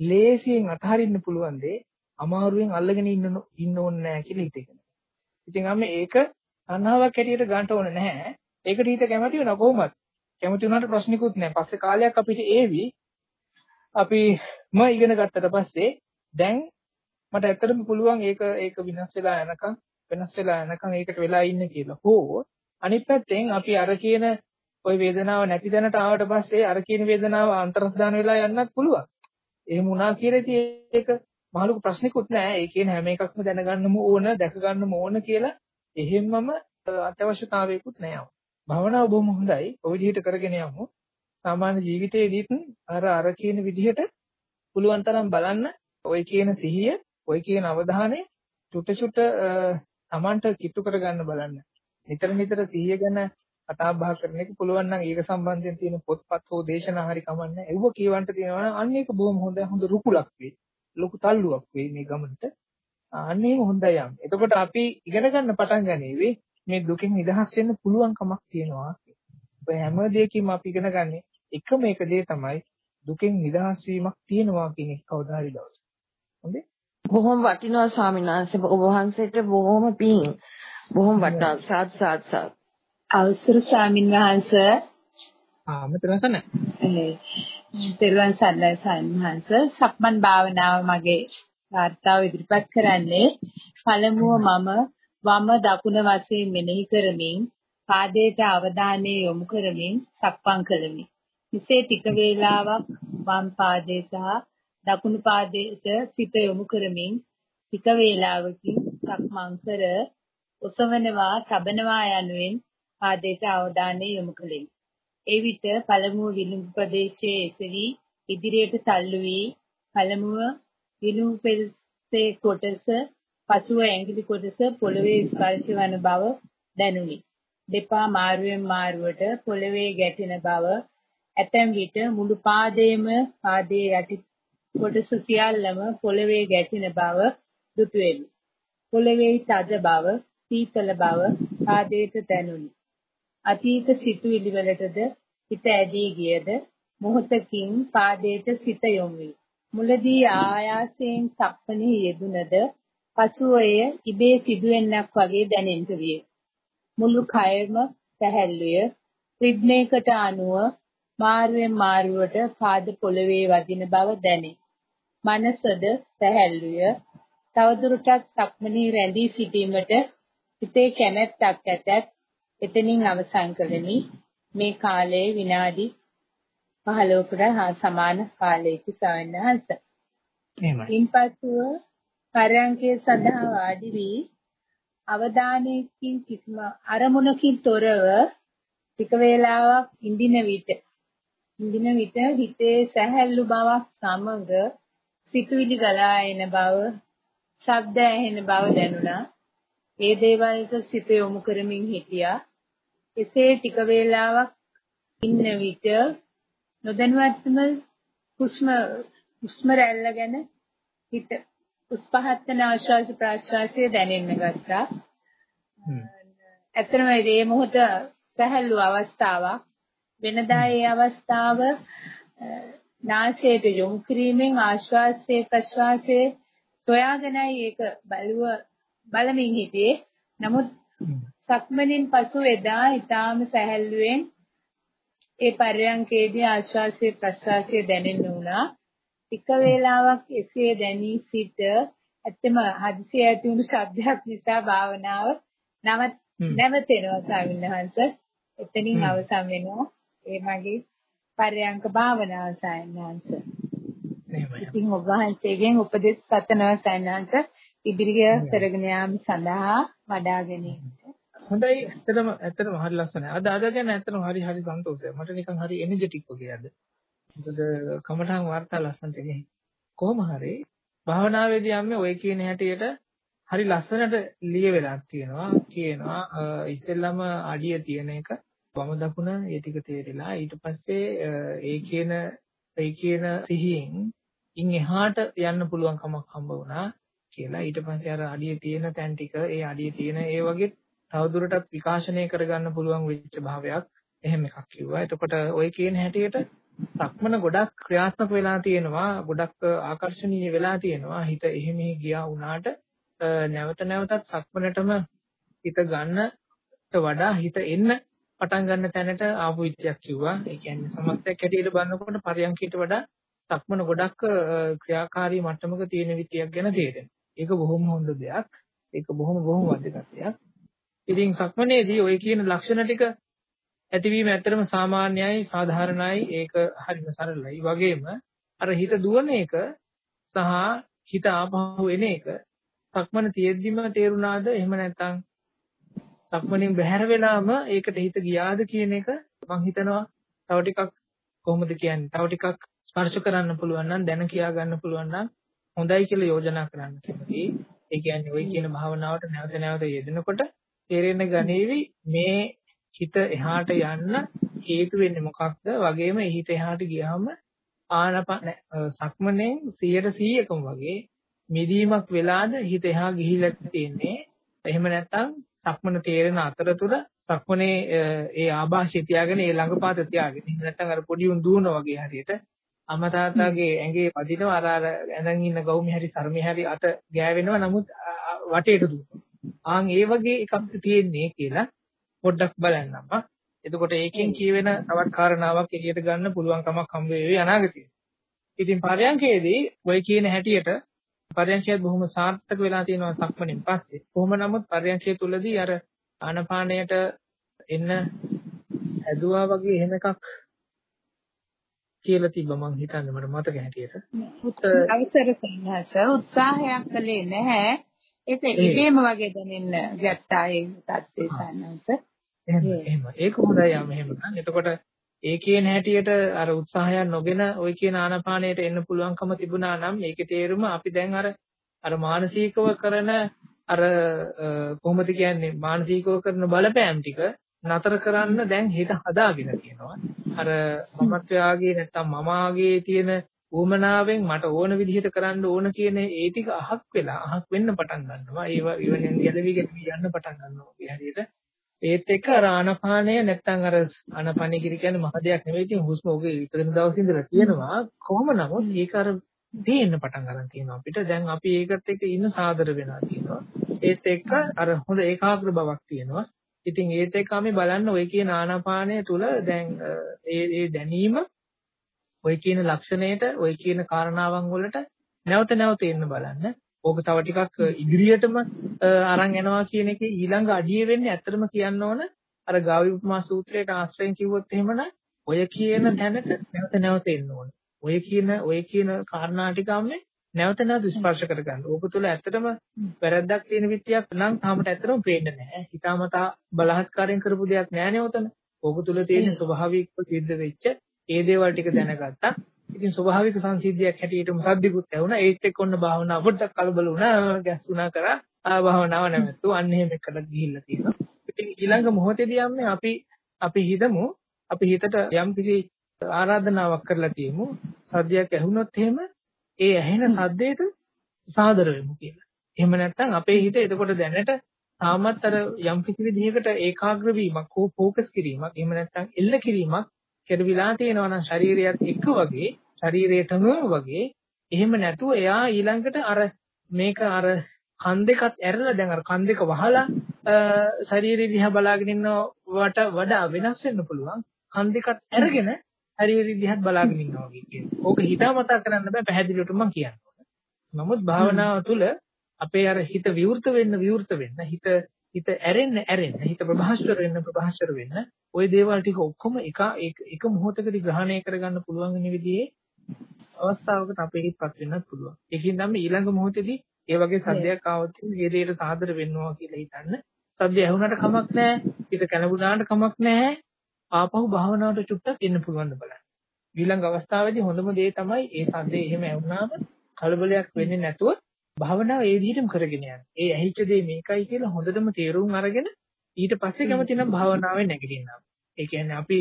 ලේසියෙන් අතහරින්න පුළුවන් දේ අමාරුවෙන් අල්ලගෙන ඉන්න ඉන්න ඕනේ නෑ කියලා හිතගෙන. ඉතින් අම්ම ඒක තණ්හාවක් හැටියට ගන්න ඕනේ නැහැ. ඒකට හිත කැමති වෙනවා කොහොමද? කැමති වුණාට ප්‍රශ්නිකුත් නැහැ. පස්සේ කාලයක් අපිට ඒවි අපිම ඉගෙන ගත්තට පස්සේ දැන් මට ඇත්තටම පුළුවන් ඒක ඒක විනාශ වෙලා යනකම් වෙනස් වෙලා යනකම් ඒකට වෙලා ඉන්න කියලා. හෝ අනිත් පැත්තෙන් අපි අර කියන ওই වේදනාව නැති තැනට ආවට පස්සේ අර කියන වේදනාව අන්තර්ස්දාන වෙලා යන්නත් පුළුවන්. එහෙම වුණා කියලා ඉතින් ඒක මහලුක ප්‍රශ්නිකුත් නෑ. ඒ කියන හැම එකක්ම දැනගන්නම ඕන, දැක ගන්නම ඕන කියලා එහෙම්මම අත්‍යවශ්‍යතාවයකුත් නෑ. භවනාව බොහොම හොඳයි. ඔය විදිහට කරගෙන යමු. සාමාන්‍ය ජීවිතයේදීත් අර අර කියන විදිහට පුළුවන් තරම් බලන්න ඔය කියන සිහිය, ඔය කියන අවධානය චුට්ට චුට්ට Tamanට කිට්ටු කරගන්න බලන්න. නිතර නිතර සිහිය ගැන කතා බහ කරන එක පුළුවන් නම් ඒක සම්බන්ධයෙන් තියෙන පොත්පත් හෝ දේශනා හරි කමන්නේ. ඒව කියවන්න තියෙනවා නම් අන්න ඒක බොහොම හොඳ හොඳ රුකුලක් වෙයි. ලොකු තල්ලුවක් වෙයි මේ ගමනට. අන්න ඒක හොඳයි යම්. එතකොට අපි ඉගෙන ගන්න පටන් ගනීවි මේ දුකින් නිදහස් වෙන්න පුළුවන් කමක් තියෙනවා. ඔය හැම දෙයකින්ම අපි ඉගෙන ගන්නේ එකම එක දේ තමයි දුකෙන් නිදහස් වීමක් තියෙනවා කියන එක කවදා හරි දවසක. හොඳේ? බොහොම වටිනවා ස්වාමීන් වහන්සේ ඔබ වහන්සේට බොහොම පිං. බොහොම වටිනවා සාත් සාත් සාත්. අවසර ස්වාමීන් වහන්සේ ආ මෙතන සන්න. තෙරුවන් සරණයි සම්හංශ සක්මන් භාවනාව මගේ වාර්තාව ඉදිරිපත් කරන්නේ පළමුව මම වම දකුණ වශයෙන් මෙනෙහි කරමින් පාදයට අවධානය යොමු කරමින් සක්මන් කළෙමි. මෙසේ ටික වේලාවක් වම් පාදයේ සහ දකුණු පාදයට සිත යොමු කරමින් ටික වේලාවකින් සක්මන් කර ඔසවනවා, තබනවා යනුවෙන් පාදයට අවධානය යොමු කළෙමි. ඒ විට පළමුව විලුඹ ප්‍රදේශයේ එසවි ඉදිරියට තල්ලු වී පළමුව විලුඹ පෙරසේ කොටස පසුව ඇඟිලි කොටස පොළවේ ස්පර්ශ වන බව දැනුනි. දෙපා මාරුවෙන් මාරුවට පොළවේ ගැටෙන බව ඇතැම් විට මුළු පාදයේම පාදයේ යටි කොටස සියල්ලම පොළවේ ගැටෙන බව දුටුවෙමි. පොළවේ තද බව, සීතල බව පාදයට දැනුනි. අතීත සිතුවිලි වලටද හිත ඇදී ගියද මොහොතකින් පාදයට සිත යොමු වේ. මුලදී ආයාසයෙන් සක්මනේ යෙදුනද පසුව එය ඉබේ සිදුවෙන්නක් වගේ දැනෙන්න විය. මුළු කයම සැහැල්ලුය. රිද්මයකට අනුව මාරුවෙන් මාරුවට පාද පොළවේ වදින බව දැනේ. මනසද සැහැල්ලුය. තවදුරටත් සක්මනේ රැඳී සිටීමට හිතේ කැමැත්තක් ඇතත් එතනින් අවසන් කළෙමි. මේ කාලයේ විනාඩි 15කට හා සමාන කාලයක සවන්නහස. එහෙමයි. ඉන්පසුව පරයන්කේ සඳහා වාඩි වී අවධානයකින් කිසිම අරමුණකින් තොරව ටික වේලාවක් ඉඳින විට ඉඳින විට හිතේ සැහැල්ලු බවක් සමග සිතුවිලි ගලා එන බව, ශබ්ද ඇහෙන බව දැනුණා. ඒ දේවල්ට සිත යොමු කරමින් හිටියා. එසේ ටික වේලාවක් ඉන්න විට නොදැනුවත්වම හුස්ම හුස්ම රැල්ල ගැන හිත උස්පහත්තන ආශ්වාස ප්‍රාශ්වාසය දැනෙන්න ගත්තා. ඇත්තම මේ මොහොත සැහැල්ලු අවස්ථාවක්. වෙනදා ඒ අවස්ථාව නාසයට යොමු කිරීමෙන් ආශ්වාසයේ ප්‍රශ්වාසයේ සොයාගෙනයි ඒක බලුව බලමින් හිටියේ. නමුත් සක්මනින් පසු එදා ඊටාම සැහැල්ලුවෙන් ඒ පර්යංකේදී ආශ්වාසයේ ප්‍රශ්වාසයේ දැනෙන්න උනා. ටික වේලාවක් එසේ දැනී සිට ඇත්තම හදිසිය ඇති වුණු ශබ්දයක් නිසා භාවනාව නවත් නැවතෙනවා ස්වාමීන් වහන්සේ. එතනින් අවසන් වෙනවා. ඒ මගේ පර්යංක භාවනාව සයන්වංශ. එහෙමයි. ඉතින් ඔබ වහන්සේගෙන් උපදෙස් පතනවා සයන්වංශ ඉදිරිය කරගෙන යාම සඳහා වඩා ගැනීමට. හොඳයි ඇත්තටම ඇත්තටම හරි ලස්සනයි. අද අද ගැන ඇත්තටම හරි හරි සන්තෝෂයි. මට නිකන් හරි එනර්ජටික් වගේ අද. මොකද කමඨාන් වාර්තා ලස්සනට ගෙහි. කොහොම හරි භාවනාවේදී යන්නේ ඔය කියන හැටියට හරි ලස්සනට ලිය වෙලා තියෙනවා. කියනවා ඉස්සෙල්ලම අඩිය තියෙන එක වම දකුණ ඒ ටික තේරිලා ඊට පස්සේ ඒ කියන ඒ කියන සිහියෙන් ඉන් එහාට යන්න පුළුවන් කමක් හම්බ වුණා කියලා ඊට පස්සේ අර අඩිය තියෙන තැන් ටික ඒ අඩිය තියෙන ඒ වගේ තවදුරටත් විකාශනය කරගන්න පුළුවන් වෙච්ච භාවයක් එහෙම එකක් කිව්වා. එතකොට ওই කියන හැටියට සක්මන ගොඩක් ක්‍රියාත්මක වෙලා තියෙනවා ගොඩක් ආකර්ෂණීය වෙලා තියෙනවා හිත එහෙම ගියා වුණාට නැවත නැවතත් සක්මනටම හිත ගන්නට වඩා හිත එන්න පටන් ගන්න තැනට ආපු විදියක් කිව්වා. ඒ කියන්නේ සමස්තයක් හැටියට බලනකොට පරියන්කයට වඩා සක්මන ගොඩක් ක්‍රියාකාරී මට්ටමක තියෙන විදියක් ගැන තේරෙනවා. ඒක බොහොම හොඳ දෙයක්. ඒක බොහොම බොහොම වැදගත් දෙයක්. ඉතින් සක්මනේදී ඔය කියන ලක්ෂණ ටික ඇතිවීම ඇත්තටම සාමාන්‍යයි සාධාරණයි ඒක හරිම සරලයි. වගේම අර හිත දුවන එක සහ හිත ආපහු එන එක සක්මන තියෙද්දිම තේරුණාද එහෙම නැත්නම් සක්මනින් බැහැර වෙලාම ඒකට හිත ගියාද කියන එක මම හිතනවා තව ටිකක් කොහොමද කියන්නේ තව ටිකක් ස්පර්ශ කරන්න පුළුවන් නම් දැන කියා ගන්න පුළුවන් නම් හොඳයි කියලා යෝජනා කරන්න කැමතියි. ඒ කියන්නේ ওই කියන භාවනාවට නැවත නැවත යෙදෙනකොට තේරෙන්න ගනීවි මේ හිත එහාට යන්න හේතු වෙන්නේ මොකක්ද? වගේම හිත එහාට ගියාම ආනපන සක්මනේ 100%කම වගේ මිදීමක් වෙලාද හිත එහා ගිහිල්ලා තියෙන්නේ. එහෙම නැත්නම් සක්මන තේරෙන අතරතුර සක්මනේ ඒ ආభాෂය තියාගෙන ඒ ළඟපාත තියාගෙන එහෙම නැත්නම් අර පොඩි උන් දුවන වගේ හරියට අම්මා තාත්තාගේ ඇඟේ පදිනවා අර අර ඇඳන් ඉන්න ගෞමි හරි සර්මි හරි අත ගෑවෙනවා නමුත් වටේට දුවනවා. ආන් ඒ වගේ එකක් තියෙන්නේ කියලා පොඩ්ඩක් බලන්නම්ම. එතකොට ඒකෙන් කියවෙන තවත් කාරණාවක් එළියට ගන්න පුළුවන් කමක් හම්බ වෙවි අනාගතයේ. ඉතින් පරයන්කේදී ඔය කියන හැටියට පරයන්කයත් බොහොම සාර්ථක වෙලා තියෙනවා සක්මණෙන් පස්සේ. කොහොම නමුත් පරයන්කය තුලදී අර ආනපානයට එන්න ඇදුවා වගේ එහෙම එකක් කියලා තිබ්බ මං හිතන්නේ මට මතක හැටියට. අවසර සෙන්හස උත්සාහයක් කළේ නැහැ. ඒක ඉබේම වගේ දැනෙන්න ගත්තා ඒ තත්ත්වේ සන්නස. එහෙම එහෙම. ඒක හොඳයි යම් එහෙම නම්. එතකොට ඒ කියන හැටියට අර උත්සාහයක් නොගෙන ওই කියන ආනාපානයට එන්න පුළුවන්කම තිබුණා නම් ඒකේ තේරුම අපි දැන් අර අර මානසිකව කරන අර කොහොමද කියන්නේ මානසිකව කරන බලපෑම් ටික නතර කරන්න දැන් හිත හදාගෙන තියෙනවා. අර මමත්වයාගේ නැත්තම් මමාගේ තියෙන උවමනාවෙන් මට ඕන විදිහට කරන්න ඕන කියන ඒ ටික අහක් වෙලා අහක් වෙන්න පටන් ගන්නවා. ඒව ඉවෙන් ගැලවි ගැලවි යන්න පටන් ගන්නවා. ඒ හැටියට ඒත් එක්ක අර ආනපානය නැත්තම් අර ආනපානය කියන්නේ මහ දෙයක් නෙවෙයි. ඉතින් හුස්ම ඔගේ ඉතින් දවස් ඉඳලා තියෙනවා. කොහොම නමුත් ඒක අර පේන්න පටන් ගන්න තියෙනවා අපිට. දැන් අපි ඒකත් එක්ක ඉන්න සාදර වෙනවා තියෙනවා. ඒත් එක්ක අර හොඳ ඒකාග්‍ර බවක් තියෙනවා. ඉතින් ඒත් එක්ක අපි බලන්න ඔය කියන ආනාපානය තුල දැන් ඒ ඒ දැනීම ඔය කියන ලක්ෂණයට ඔය කියන කාරණාවන් වලට නැවත නැවත එන්න බලන්න. ඕක තව ටිකක් ඉදිරියටම අරන් යනවා කියන එකේ ඊළඟ අඩිය වෙන්නේ ඇත්තටම කියන්න ඕන අර ගාවි උපමා සූත්‍රයට ආශ්‍රයෙන් කිව්වොත් එහෙමනම් ඔය කියන තැනට නැවත නැවත එන්න ඕන. ඔය කියන ඔය කියන කාරණා ටික අම්මේ නැවත නැවත ස්පර්ශ කරගන්න. ඕක තුල ඇත්තටම වැරද්දක් තියෙන විත්‍යක් නම් තාමට ඇත්තටම පේන්නේ නැහැ. හිතාමතා බලහත්කාරයෙන් කරපු දෙයක් නෑ නේ උතන. ඕක තුල තියෙන ස්වභාවිකව සිද්ධ වෙච්ච ඒ දේවල් ටික දැනගත්තා. ඉතින් ස්වභාවික සංසිද්ධියක් හැටියටම සද්දිකුත් ඇහුණා. ඒත් එක්ක ඔන්න භාවනාව පොඩ්ඩක් කලබල වුණා. ගැස්සුණා කරා. ආ භාවනාව නැවතුණා. අන්න එහෙම එකකට ගිහිල්ලා තියෙනවා. ඉතින් ඊළඟ මොහොතේදී යන්නේ අපි අපි හිතමු අපි හිතට යම් කිසි ආරාධනාවක් කරලා තියෙමු. සද්දයක් ඇහුනොත් එහෙම ඒ ඇහෙන සද්දයට සාදර වෙමු කියලා. එහෙම නැත්නම් අපේ හිත එතකොට දැනට තාමත් අර යම් කිසි විදිහකට ඒකාග්‍ර වීමක් හෝ ફોકસ කිරීමක් එහෙම නැත්නම් එල්ල කිරීමක් කෙරවිලා තියෙනවා නම් ශරීරයත් එක්ක වගේ ශරීරයටම වගේ එහෙම නැතුව එයා ඊළඟට අර මේක අර කන් දෙකත් ඇරලා දැන් අර කන් දෙක වහලා ශරීරය දිහා බලාගෙන ඉන්නවට වඩා වෙනස් වෙන්න පුළුවන් කන් දෙකත් අරගෙන ශරීරය දිහාත් බලාගෙන ඉන්නවා වගේ කියන්නේ. ඕක හිතාමතා කරන්න බෑ පැහැදිලිවට මම කියනවා. නමුත් භාවනාව තුළ අපේ අර හිත විවෘත වෙන්න විවෘත වෙන්න හිත හිත ඇරෙන්න ඇරෙන්න හිත ප්‍රභාස්වර වෙන්න ප්‍රභාස්වර වෙන්න ওই දේවල් ටික ඔක්කොම එක එක මොහොතකදී ග්‍රහණය කරගන්න පුළුවන් වෙන විදිහේ අවස්ථාවකට අපේ හිතපත් වෙන්නත් පුළුවන්. ඒකින් තමයි ඊළඟ මොහොතේදී ඒ වගේ සද්දයක් ආවොත් මේ දෙයට සාදර වෙන්නවා කියලා හිතන්න. සද්ද ඇහුණට කමක් නැහැ. හිත කනබුනාට කමක් නැහැ. ආපහු භාවනාවට චුට්ටක් එන්න පුළුවන් බලන්න. ඊළඟ අවස්ථාවේදී හොඳම දේ තමයි ඒ සද්දේ එහෙම ඇහුණාම කලබලයක් වෙන්නේ නැතුව භාවනාව ඒ විදිහටම කරගෙන යන්න. ඒ ඇහිච්ච දේ මේකයි කියලා හොඳටම තේරුම් අරගෙන ඊට පස්සේ කැමති නම් භාවනාවේ නැගිටින්න. ඒ කියන්නේ අපි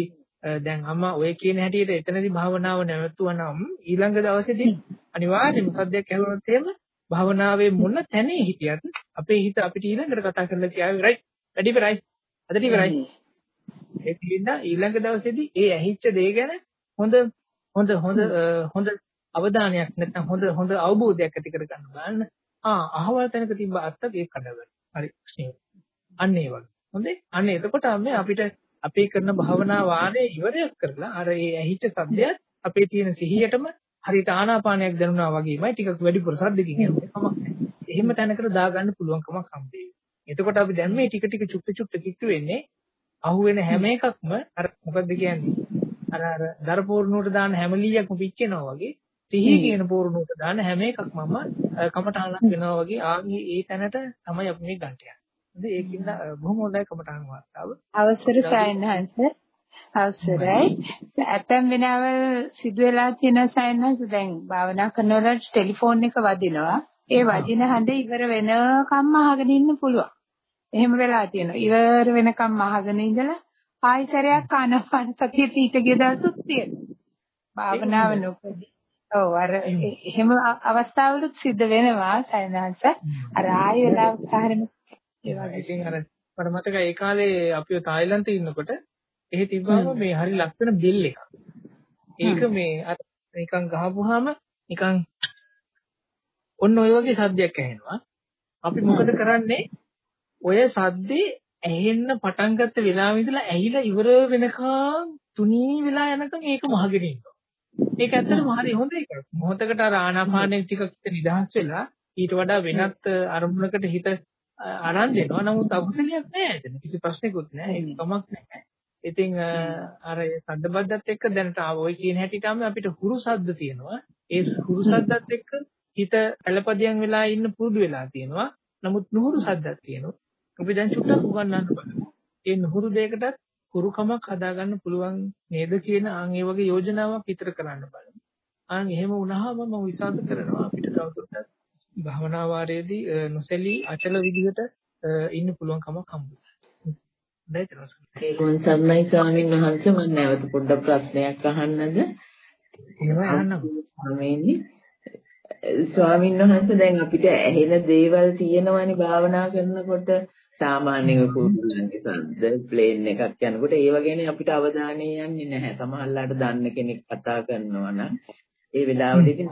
දැන් අම්මා ඔය කියන හැටියට එතනදී භාවනාව නැවතුවා නම් ඊළඟ දවසේදී අනිවාර්යයෙන්ම සද්දයක් ඇහුනොත් එහෙම භාවනාවේ මොන තැනේ හිටියත් අපේ හිත අපිට ඊළඟට කතා කරලා කියාවි රයිට් වැඩි ඉවරයි. අදට ඉවරයි. ඒ පිළිඳ ඊළඟ දවසේදී ඒ ඇහිච්ච දේ ගැන හොඳ හොඳ හොඳ හොඳ අවධානයක් නැත්නම් හොඳ හොඳ අවබෝධයක් ඇති කර ගන්න බලන්න. ආ අහවල් තැනක තිබ්බ අත්තක ඒක කඩගන්න. හරි ස්නේහ. අන්න ඒ වගේ. හොඳේ? අන්න එතකොට අපි අපිට අපේ කරන භාවනා වාරය ඉවරයක් කරලා අර ඒ ඇහිච්ච සද්දයත් අපේ තියෙන සිහියටම හරියට ආනාපානයක් දැනුණා වගේමයි ටිකක් වැඩිපුර සද්දකින් යන්නේ කමක් නැහැ. එහෙම තැනකට දාගන්න පුළුවන් කමක් හම්බෙයි. එතකොට අපි දැන් මේ ටික ටික චුට්ට චුට්ට කික්ක වෙන්නේ අහුවෙන හැම එකක්ම අර මොකද්ද කියන්නේ අර අර දරපෝරණුවට දාන හැම ලීයක්ම පිච්චෙනවා වගේ සිහිය කියන පෝරණුවට දාන හැම එකක්ම මම කමටහනක් වෙනවා වගේ ආගේ ඒ තැනට තමයි අපි මේ ගන්න යන්නේ. හරි ඒකින්ද බොහොම හොඳයි කමටහන් වාර්තාව. අවසර සයන්හන්ස අවසරයි. ඇතැම් වෙලාවල් සිදු වෙලා තියෙන සයන්හන්ස දැන් භාවනා කරනකොට ටෙලිෆෝන් එක වදිනවා. ඒ වදින හඳ ඉවර වෙනකම්ම අහගෙන ඉන්න පුළුවන්. එහෙම වෙලා තියෙනවා. ඉවර වෙනකම්ම අහගෙන ඉඳලා ආයි සැරයක් ආනපාන සතිය තීට ගිය දවසුත් තියෙනවා. භාවනාව නොකරදී. ඔව් අර එහෙම අවස්ථාවලුත් සිද්ධ වෙනවා සයනහස. අර ආයි වෙලාවට හරියම ඒ වගේ. ඉතින් අර මට මතකයි ඒ කාලේ අපිව තායිලන්තේ ඉන්නකොට එහෙ තිබ්බම මේ හරි ලස්සන බෙල් එකක්. ඒක මේ අර නිකන් ගහපුවාම නිකන් ඔන්න ඔය වගේ සද්දයක් ඇහෙනවා. අපි මොකද කරන්නේ? ඔය සද්දේ ඇහෙන්න පටන් ගත්ත වෙලාවෙ ඉඳලා ඇහිලා ඉවර වෙනකන් තුනී වෙලා යනකම් ඒක මහගෙන ඉන්නවා. ඒක ඇත්තටම හරි හොඳ එකක්. මොහොතකට අර ආනාපානෙ ටිකක් හිත නිදහස් වෙලා ඊට වඩා වෙනත් අරමුණකට හිත අරන් දෙනවා. නමුත් අකුසලියක් නෑ එතන. කිසි ප්‍රශ්නයක්වත් නෑ. ඒක කමක් නෑ. ඉතින් අර සද්දබද්දත් එක්ක දැනට ඔය කියන හැටි තමයි අපිට හුරු සද්ද තියෙනවා. ඒ හුරු සද්දත් එක්ක හිත පළපදියම් වෙලා ඉන්න පුරුදු වෙලා තියෙනවා. නමුත් නුහුරු සද්දක් තියෙනවා. අපි දැන් චුට්ටක් උගන්වන්න බලමු. ඒ නුහුරු දෙයකටත් කුරුකමක් හදාගන්න පුළුවන් නේද කියන ආන් ඒ වගේ යෝජනාවක් විතර කරන්න බලමු. ආන් එහෙම වුණාම මම විශ්වාස කරනවා අපිට තවදුරටත් භවනා වාරයේදී නොසැලී අචල විදිහට ඉන්න පුළුවන් කමක් හම්බුනේ. ඒකෙන් සම්මයි ස්වාමීන් වහන්සේ මම නැවත පොඩ්ඩක් ප්‍රශ්නයක් අහන්නද? ඒවා අහන්න. ස්වාමීනි ස්වාමීන් වහන්සේ දැන් අපිට ඇහෙන දේවල් තියෙනවනේ භාවනා කරනකොට සාමාන්‍යව කුරුල්ලන්ගේ සද්ද ප්ලේන් එකක් යනකොට ඒව ගැන අපිට අවධානය යන්නේ නැහැ. සමහරලාට දන්න කෙනෙක් කතා කරනවා නම් ඒ වෙලාවට ඉතින්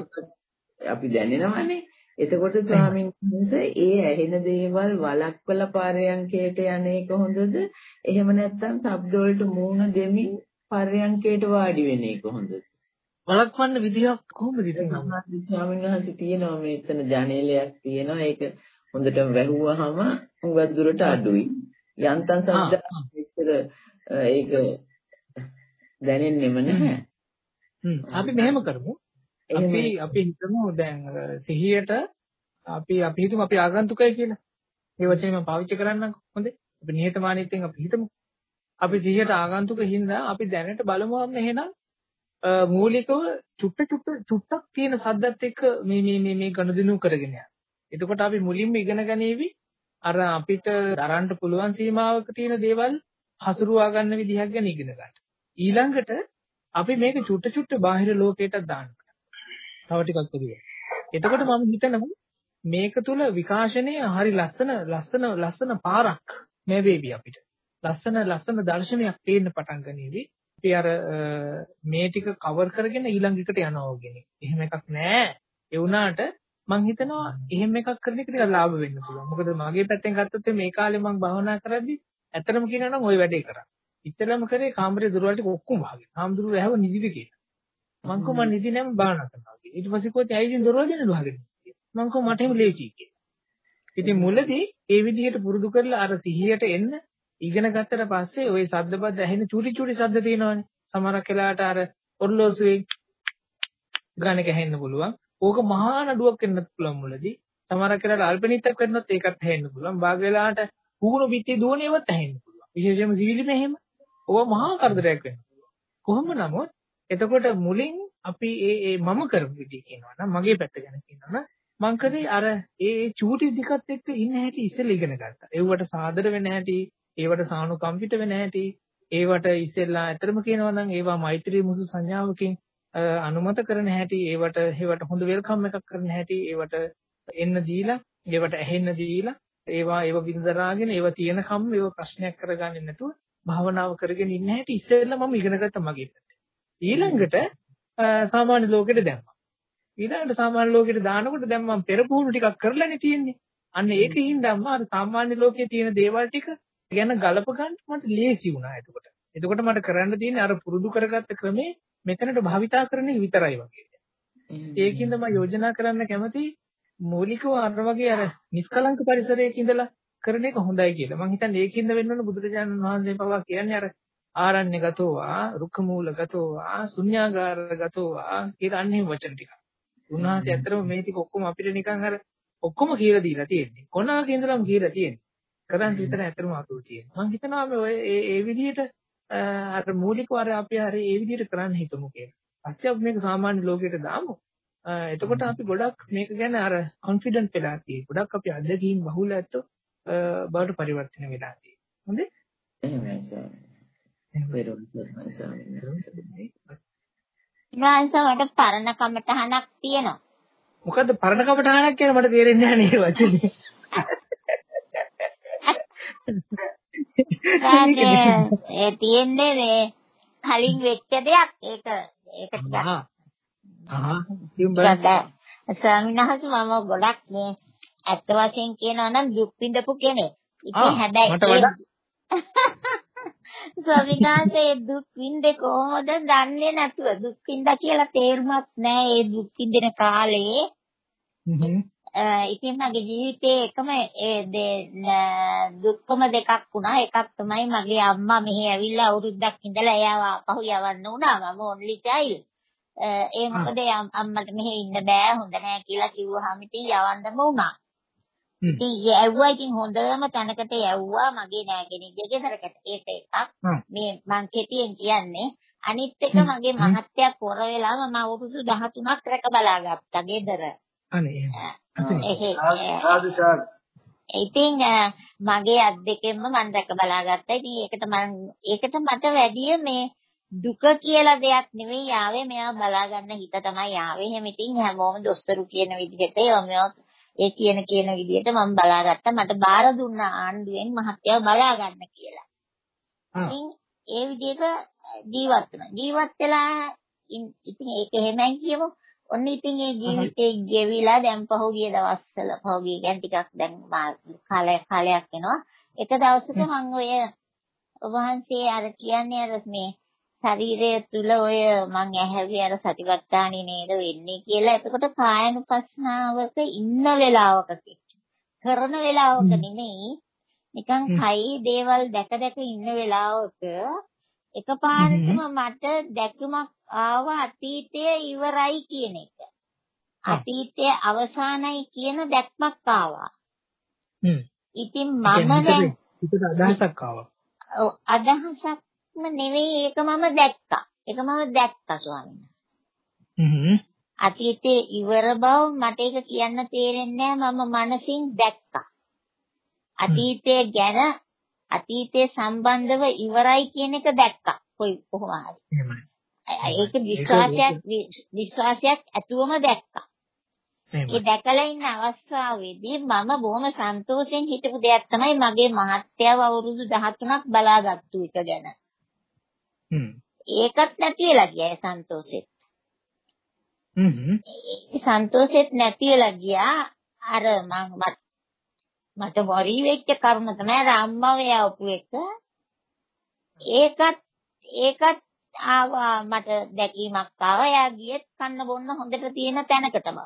අපි දැනෙනවනේ. එතකොට ස්වාමීන් වහන්සේ ඒ ඇහෙන දේවල් වළක්වලා පරයන්කයට යන එක හොඳද? එහෙම නැත්නම් ශබ්ද වලට මූණ දෙමින් පරයන්කයට වාඩි වෙන එක හොඳද? වළක්වන්න විදිහක් කොහොමද ඉතින්? ස්වාමීන් වහන්සේ තියෙනවා මෙතන ජනේලයක් තියෙනවා. ඒක හොඳට වැහුවාම උඟක් දුරට අඩුයි. යන්තම් ශබ්ද විතර ඒක දැනෙන්නෙම නැහැ. අපි මෙහෙම කරමු. අපි අපි හිතමු දැන් සිහියට අපි අපි හිතමු අපි ආගන්තුකයි කියලා. මේ වචනේ මම පාවිච්චි කරන්නම් හොඳේ. අපි නිහතමානීත්වයෙන් අපි හිතමු. අපි සිහියට ආගන්තුක හින්දා අපි දැනට බලමුවම එහෙනම් මූලිකව චුට්ට චුට්ට චුට්ටක් තියෙන සද්දත් එක්ක මේ මේ මේ මේ ගනුදෙනු කරගෙන යනවා. එතකොට අපි මුලින්ම ඉගෙන ගනීවි අර අපිට දරන්න පුළුවන් සීමාවක තියෙන දේවල් හසුරුවා ගන්න විදිහක් ගැන ඉගෙන ගන්න. ඊළඟට අපි මේක චුට්ට චුට්ට බාහිර ලෝකයටත් දාන්න. තව ටිකක් පොදුවේ. එතකොට මම හිතනවා මේක තුල විකාශනයේ හරි ලස්සන ලස්සන ලස්සන පාරක් මේ වේවි අපිට. ලස්සන ලස්සන දර්ශනයක් පේන්න පටන් ගනීවි. අපි අර මේ ටික කවර් කරගෙන ඊළඟ එකට යනවා වගේ. එහෙම එකක් නෑ. ඒ වුණාට මම හිතනවා එහෙම එකක් කරන එක ටිකක් ලාභ වෙන්න පුළුවන්. මොකද මගේ පැත්තෙන් ගත්තොත් මේ කාලේ මම භවනා කරද්දි ඇත්තටම කියනවා නම් ওই වැඩේ කරා. ඉතලම කරේ කාමරේ දොරවල් ටික ඔක්කොම වහගෙන. හාමුදුරුවෝ ඇහව නිදිද කියලා. මං කො මං නිදි නැම භාවනා කරනවා කියලා. ඊට පස්සේ කොහොමද ඇයි ඉතින් දොරවල් දෙන්න වහගෙන. මං කො මට එහෙම ලේසි කියලා. ඉතින් මුලදී ඒ විදිහට පුරුදු කරලා අර සිහියට එන්න ඉගෙන ගත්තට පස්සේ ওই සද්දපද ඇහෙන චූටි චූටි සද්ද තියෙනවනේ. සමහරක් වෙලාවට අර ඔර්ලෝසුවේ ගානක ඇහෙන්න පුළුවන්. ඕක මහා නඩුවක් වෙන්නත් පුළුවන් මුලදී. සමහරක් වෙලාවට අල්පනිත්තක් වෙන්නත් ඒකත් ඇහෙන්න පුළුවන්. භාග වෙලාවට පුහුණු පිටේ දුවනේවත් ඇහෙන්න පුළුවන්. විශේෂයෙන්ම සිවිලිම එහෙම. ඕක මහා කරදරයක් වෙනවා. කොහොම නමුත් එතකොට මුලින් අපි ඒ ඒ මම කරපු විදිහ කියනවා නම් මගේ පැත්ත ගැන කියනවා නම් මං කරේ අර ඒ ඒ චූටි දිකත් එක්ක ඉන්න හැටි ඉස්සෙල්ලා ඉගෙන ගත්තා. ඒවට සාදර වෙන්න හැටි, ඒවට සානුකම්පිත වෙන්න හැටි, ඒවට ඉස්සෙල්ලා ඇතරම කියනවා නම් ඒවා මෛත්‍රී මුසු සංඥාවකින් අනුමත කරන හැටි, ඒවට ඒවට හොඳ වෙල්කම් එකක් කරන හැටි, ඒවට එන්න දීලා, ඒවට ඇහෙන්න දීලා, ඒවා ඒව විඳදරාගෙන ඒව තියෙනකම් ඒව ප්‍රශ්නයක් කරගන්නේ නැතුව භාවනාව කරගෙන ඉන්න හැටි ඉස්සෙල්ලා මම ඉගෙන ගත්තා මගේ පැත්තේ. ඊළඟට සාමාන්‍ය ලෝකෙට දැම්මා. ඊළඟට සාමාන්‍ය ලෝකෙට දානකොට දැන් මම පෙර පුහුණු ටිකක් කරලානේ තියෙන්නේ. අන්න ඒකින් දැම්මා අර සාමාන්‍ය ලෝකයේ තියෙන දේවල් ටික ගැන ගලප ගන්න මට ලේසි වුණා එතකොට. එතකොට මට කරන්න තියෙන්නේ අර පුරුදු කරගත්ත ක්‍රමේ මෙතනට භාවිතා කරන එක විතරයි වගේ. ඒකින්ද මම යෝජනා කරන්න කැමති මූලිකව අර වගේ අර නිෂ්කලංක පරිසරයක ඉඳලා කරන එක හොඳයි කියලා. මම හිතන්නේ ඒකින්ද වෙන්න ඕන බුදුරජාණන් වහන්සේ පවා කියන්නේ අර ආරණ්‍යගතෝවා, රුක්ඛමූලගතෝවා, ශුන්‍යාගාරගතෝවා කියලා අන්නේ වචන ටික. උන්වහන්සේ ඇත්තටම මේ ටික ඔක්කොම අපිට නිකන් අර ඔක්කොම කියලා දීලා තියෙන්නේ. කොනාක ඉඳලම කියලා තියෙන්නේ. කරන් විතර ඇත්තටම අතුරු තියෙනවා. මම හිතනවා මේ ඔය ඒ විදිහට අර මූලිකව අපි හරි ඒ විදිහට කරන්න හිතමු කියලා. පස්සේ අපි මේක සාමාන්‍ය ලෝකයට දාමු. එතකොට අපි ගොඩක් මේක ගැන අර කොන්ෆිඩන්ට් වෙලා තියෙයි. ගොඩක් අපි අත්දැකීම් බහුල ඇත්තෝ බවට පරිවර්තන වෙලා තියෙයි. හොඳේ? එහෙමයි සර්. නාන්සමට පරණ කමටහනක් තියෙනවා. මොකද්ද පරණ කමටහනක් කියන මට තේරෙන්නේ නැහැ නේ වචනේ. <laughs> ඒ තියෙන්නේ මේ කලින් වෙච්ච දෙයක්. ඒක ඒක ටිකක්. ආ ස්වාමීන් වහන්සේ මම ගොඩක් මේ ඇත්ත වශයෙන් කියනවා නම් දුක් විඳපු කෙනෙක්. ඉතින් හැබැයි <laughs> ස්වාමීන් වහන්සේ දුක් විඳේ කොහොමද දන්නේ නැතුව දුක් විඳා කියලා තේරුමක් නැහැ ඒ දුක් විඳින කාලේ. ඉතින් මගේ ජීවිතේ එකම දුක්කම දෙකක් වුණා. එකක් තමයි මගේ අම්මා මෙහි ඇවිල්ලා අවුරුද්දක් ඉඳලා එයාව පහු යවන්න වුණා. මම only child. ඒ මොකද අම්මට මෙහෙ ඉන්න බෑ හොඳ නෑ කියලා කිව්වහම ඉතින් යවන්නම වුණා. ඉතින් යවුවා ඉතින් හොඳම තැනකට යවුවා මගේ නෑගෙනගේ ගෙදරකට. ඒක එකක්. මේ මං කෙටියෙන් කියන්නේ අනිත් එක මගේ මහත්තයා පොර වෙලා මම අවුරුදු 13ක් රැක බලාගත්තා ගෙදර. අනේ ඉතින් මගේ අත් දෙකෙන්ම මම දැක බලාගත්තා. ඉතින් ඒකට මම ඒකට මට වැඩිය මේ දුක කියලා දෙයක් නෙවෙයි ආවේ මෙයා බලා ගන්න හිත තමයි ආවේ. එහෙම ඉතින් හැමෝම දොස්තරු කියන විදිහට ඒ කියන කියන විදිහට මම බලාගත්තා. මට බාර දුන්නා ආණ්ඩුවෙන් මහත්තයාව බලා ගන්න කියලා. ඉතින් ඒ විදිහට ජීවත් වුණා. ජීවත් වෙලා ඉතින් ඒක එහෙමයි කියමු. ඔන්න ඉතින් ඒ ජීවිතේ ගෙවිලා දැන් පහුගිය දවස්වල පහුගිය ගැන ටිකක් දැන් කාලයක් කාලයක් වෙනවා. එක දවසක මම ඔය වහන්සේ අර කියන්නේ අර මේ ශරීරය තුල ඔය මං ඇහැවි අර සතිපට්ඨානෙ නේද වෙන්නේ කියලා. එතකොට කායනුපස්සනාවක ඉන්න වෙලාවක කරන වෙලාවක නෙමෙයි. නිකන් කයි දේවල් දැක දැක ඉන්න වෙලාවක එකපාරටම මට දැක්මක් ආව අතීතයේ ඉවරයි කියන එක. අතීතයේ අවසానයි කියන දැක්මක් ආවා. ඉතින් මම දැන් හිතට අදහසක් ආවා. ඔව් අදහසක්ම නෙවෙයි ඒක මම දැක්කා. ඒක මම දැක්කා ස්වාමීන් හ්ම්. අතීතයේ ඉවර බව මට ඒක කියන්න තේරෙන්නේ නැහැ මම මනසින් දැක්කා. අතීතය ගැන අතීතයේ සම්බන්ධව ඉවරයි කියන එක දැක්කා. කොයි කොහොම හරි. ඒක විශ්වාසයක් විශ්වාසයක් ඇතුවම දැක්කා. ඒ දැකලා ඉන්න අවස්ථාවේදී මම බොහොම සන්තෝෂෙන් හිටපු දෙයක් තමයි මගේ මහත්යව අවුරුදු 13ක් බලාගත්තු එක ගැන. ඒකත් නැතිලා ගියා සන්තෝෂෙත්. හ්ම්. සන්තෝෂෙත් නැතිලා ගියා අර මම මට වරි වෙච්ච කරුණ තමයි අර අම්මව යවපු එක. ඒකත් ඒකත් ආවා මට දැකීමක් ආවා. එයා ගියෙත් කන්න බොන්න හොඳට තියෙන තැනකටම.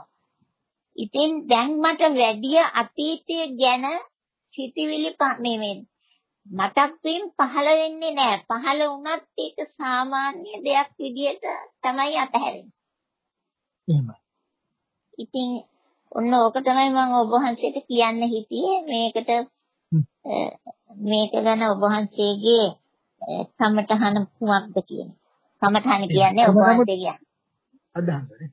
ඉතින් දැන් මට වැඩි අතීතයේ ගැන සිතිවිලි මේ මේ මතක් වීම පහළ වෙන්නේ නැහැ. පහළ වුණත් ඒක සාමාන්‍ය දෙයක් විදිහට තමයි අතහැරෙන්නේ. එහෙමයි. ඉතින් ඔන්න ඕක තමයි මම ඔබ වහන්සේට කියන්න හිතියේ මේකට මේක ගැන ඔබ වහන්සේගේ කමඨහන කුමක්ද කියන්නේ. කමඨහන කියන්නේ ඔබ වහන්සේ කියන්නේ. අදහසනේ.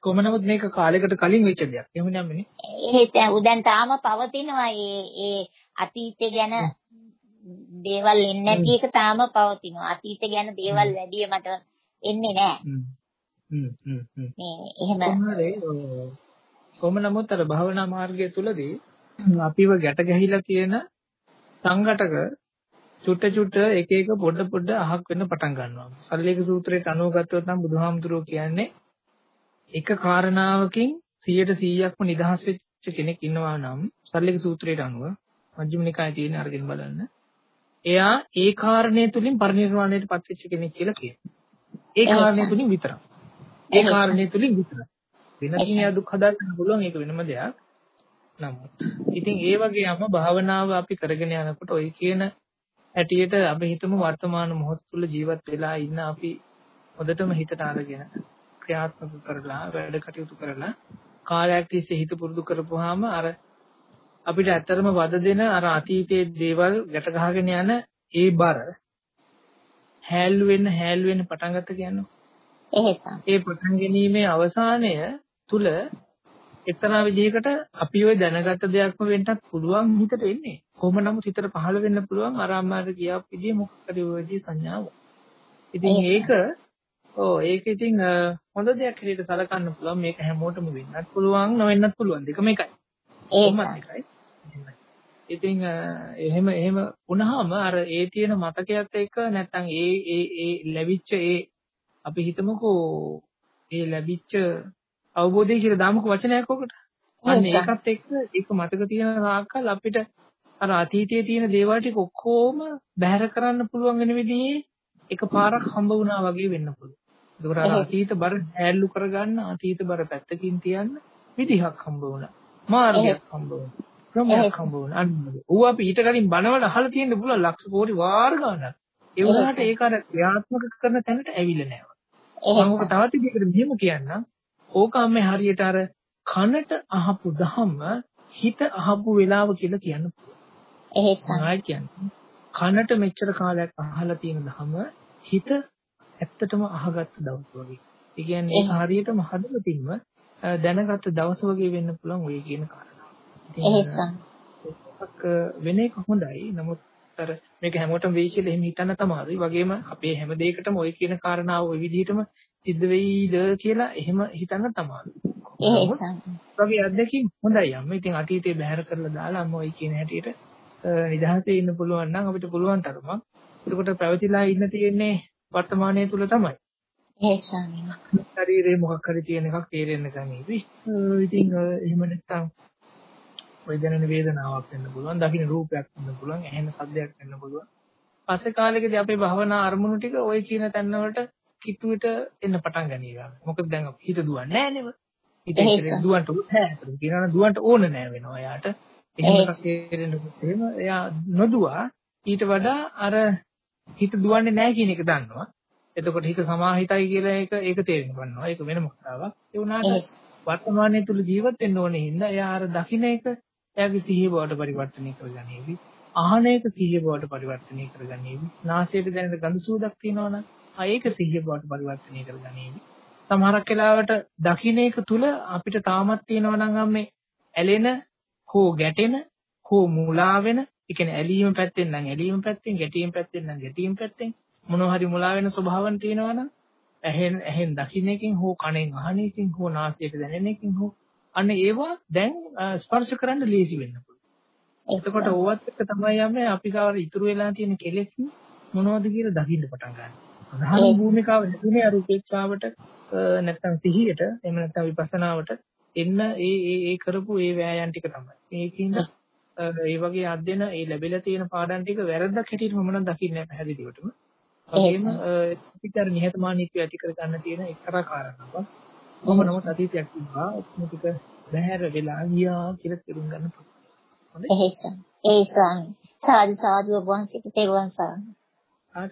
කොහොම නමුත් මේක කාලයකට කලින් වෙච්ච දෙයක්. එහෙම නෑමනේ. ඒ උදැන් තාම පවතිනවා ඒ ඒ අතීතය ගැන දේවල් එන්නේ නැති එක තාම පවතිනවා. අතීත ගැන දේවල් වැඩි මට එන්නේ නෑ. හ්ම් හ්ම් හ්ම්. මේ එහෙම කොහොම නමුත් අර භාවනා මාර්ගය තුලදී අපිව ගැට ගැහිලා තියෙන සංඝටක චුට්ට චුට්ට එක එක පොඩ පොඩ අහක් වෙන්න පටන් ගන්නවා. සල්ලේක සූත්‍රයට අනුව ගත්තොත් නම් බුදුහාමුදුරුවෝ කියන්නේ එක කාරණාවකින් 100%ක්ම නිදහස් වෙච්ච කෙනෙක් ඉන්නවා නම් සල්ලේක සූත්‍රයට අනුව මජ්ක්‍ධිම නිකායේ තියෙන අරගෙන බලන්න. එයා ඒ කාරණේ තුලින් පරිණිරවාණයට පත් වෙච්ච කෙනෙක් කියලා කියනවා. ඒ කාරණේ තුලින් විතරක්. ඒ කාරණේ තුලින් විතරක්. වෙනකින් එයා දුක් හදාගන්න පුළුවන් ඒක වෙනම දෙයක්. නමුත් ඉතින් ඒ වගේම භාවනාව අපි කරගෙන යනකොට ඔය කියන හැටියට අපි හිතමු වර්තමාන මොහොත තුල ජීවත් වෙලා ඉන්න අපි හොඳටම හිතට අරගෙන ක්‍රියාත්මක කරලා වැඩ කටයුතු කරලා කාලයක් තිස්සේ හිත පුරුදු කරපුවාම අර අපිට ඇත්තරම වද දෙන අර අතීතයේ දේවල් ගැට ගහගෙන යන ඒ බර හැල් වෙන්න හැල් වෙන්න පටන් ගත්ත කියන්නේ. එහෙසම්. ඒ පටන් ගැනීමේ අවසානය තුල එක්තරා විදිහකට අපි ওই දැනගත දෙයක්ම වෙන්නත් පුළුවන් හිතට එන්නේ. කොහොම නමුත් හිතට පහළ වෙන්න පුළුවන් ආරාමාර කියාපු විදිහ මොකක්ද ඔයදී සංඥාව. ඉතින් ඒක ඔව් ඒක ඉතින් හොඳ දෙයක් හැටියට සලකන්න පුළුවන්. මේක හැමෝටම වෙන්නත් පුළුවන්, නොවෙන්නත් පුළුවන්. දෙකම එකයි. ඒකයි. ඉතින් එහෙම එහෙම වුණාම අර ඒ තියෙන මතකයත් එක්ක නැත්තම් ඒ ඒ ඒ ලැබිච්ච ඒ අපි හිතමුකෝ ඒ ලැබිච්ච අවබෝධය කියලා දාමුකෝ වචනයක් ඔකට. අන්න ඒකත් එක්ක ඒක මතක තියෙන තාක්කල් අපිට අර අතීතයේ තියෙන දේවල් ටික ඔක්කොම බැහැර කරන්න පුළුවන් වෙන විදිහේ එකපාරක් හම්බ වුණා වගේ වෙන්න පුළුවන්. ඒකෝර අර අතීත බර හැල්ලු කරගන්න අතීත බර පැත්තකින් තියන්න විදිහක් හම්බ වුණා. මාර්ගයක් හම්බ වුණා. ක්‍රමයක් හම්බ වුණා. අන්න ඌ අපි ඊට කලින් බනවල අහලා තියෙන්න පුළුවන් ලක්ෂ කෝටි වාර ගණනක්. ඒ වුණාට ඒක අර ක්‍රියාත්මක කරන තැනට ඇවිල්ලා නැහැ. මම ඔක තවත් විදිහකට මෙහෙම කියන්නම්. ඕකම මේ හරියට අර කනට අහපු ධම්ම හිත අහපු වෙලාව කියලා කියන්න පුළුවන්. කනට මෙච්චර කාලයක් අහලා තියෙන ධම්ම හිත ඇත්තටම අහගත්ත දවස වගේ. ඒ කියන්නේ ඒක හරියටම හදවතින්ම දැනගත්ත දවස වගේ වෙන්න පුළුවන් ඔය කියන කාරණා. එහෙසම්. ඒක වෙන එක හොඳයි. නමුත් අර මේක හැමෝටම වෙයි කියලා එහෙම හිතන්න තමයි. වගේම අපේ හැම දෙයකටම ඔය කියන කාරණාව ওই විදිහටම සිද්ධ වෙයිද කියලා එහෙම හිතන්න තමයි. එහෙනම් වගේ අත්දැකීම් හොඳයි අම්මා. ඉතින් අතීතේ බැහැර කරලා දාලා අම්මා ඔය කියන හැටියට නිදහසේ ඉන්න පුළුවන් නම් අපිට පුළුවන් තරමක්. එතකොට පැවතිලා ඉන්න තියෙන්නේ වර්තමානයේ තුල තමයි. එහෙනම් ශරීරේ මොකක් හරි තියෙන එකක් තේරෙන්න ගනීවි. ඉතින් එහෙම නැත්නම් ඔය දැනෙන වේදනාවක් වෙන්න පුළුවන්, දකින්න රූපයක් වෙන්න පුළුවන්, ඇහෙන ශබ්දයක් වෙන්න පුළුවන්. පස්සේ කාලෙකදී අපේ භවනා අරමුණු ටික ওই කියන තැන් වලට කිට්ටුවට එන්න පටන් ගන්නවා. මොකද දැන් හිත දුවන්නේ නැහැ නේද? හිත දුවන්ට ඕනේ නැහැ. කියනවා දුවන්ට ඕනේ නැහැ වෙනවා එයාට. එහෙම එකක් තේරෙනකොට එහෙම එයා නොදුවා ඊට වඩා අර හිත දුවන්නේ නැහැ කියන එක දන්නවා. එතකොට හිත සමාහිතයි කියලා ඒක ඒක තේරෙන්න ගන්නවා. ඒක වෙනම කතාවක්. ඒ වුණාට වර්තමානයේ තුල ජීවත් වෙන්න ඕනේ හින්දා එයා අර දකින්න එක එයාගේ සිහිය බවට පරිවර්තනය කරගන්නේවි. ආහන එක සිහිය බවට පරිවර්තනය කරගන්නේවි. නාසයට දැනෙන ගඳ සුවඳක් තියෙනවනම් ඒක සිහිය බවට පරිවර්තනය කරගන්නේවි. සමහරක් වෙලාවට දකින්න එක තුල අපිට තාමත් තියෙනවා නම් මේ ඇලෙන හෝ ගැටෙන හෝ මුලා වෙන ඒ කියන්නේ ඇලීම පැත්තෙන් නම් ඇලීම පැත්තෙන් ගැටීම පැත්තෙන් නම් ගැටීම පැත්තෙන් මොනවා හරි මුලා වෙන ස්වභාවයන් තියෙනවා නම් ඇහෙන් ඇහෙන් දකින්න එකකින් හෝ කනෙන් අහන එකකින් හෝ නාසයට දැනෙන එකකින් හෝ අන්න ඒවා දැන් ස්පර්ශ කරන්න ලේසි වෙන්න පුළුවන්. එතකොට ඕවත් එක්ක තමයි යන්නේ අපි ගාවට ඉතුරු වෙලා තියෙන කෙලෙස් මොනවද කියලා දකින්න පටන් ගන්න. ප්‍රධාන භූමිකාව ලැබුණේ අර උපේක්ෂාවට නැත්නම් සිහියට එහෙම නැත්නම් විපස්සනාවට එන්න ඒ ඒ ඒ කරපු ඒ වෑයම් ටික තමයි. ඒකින්ද ඒ වගේ අධ්‍යයන ඒ ලැබිලා තියෙන පාඩම් ටික වැරද්දක් හැටියට මම නම් දකින්නේ පැහැදිලිවටම. ඒකම පිටර නිහතමානීත්වය ඇති කර ගන්න තියෙන එක්තරා කාරණාවක්. මම නමුත් අතීතයක් තිබ්බා ඒක ටික බහැර වෙලා ගියා කියලා තේරුම් ගන්න පුළුවන්. හොඳයි. ඒ ස්වාමී. සාදු සාදු වහන්සේට තෙරුවන් සරණයි. ආ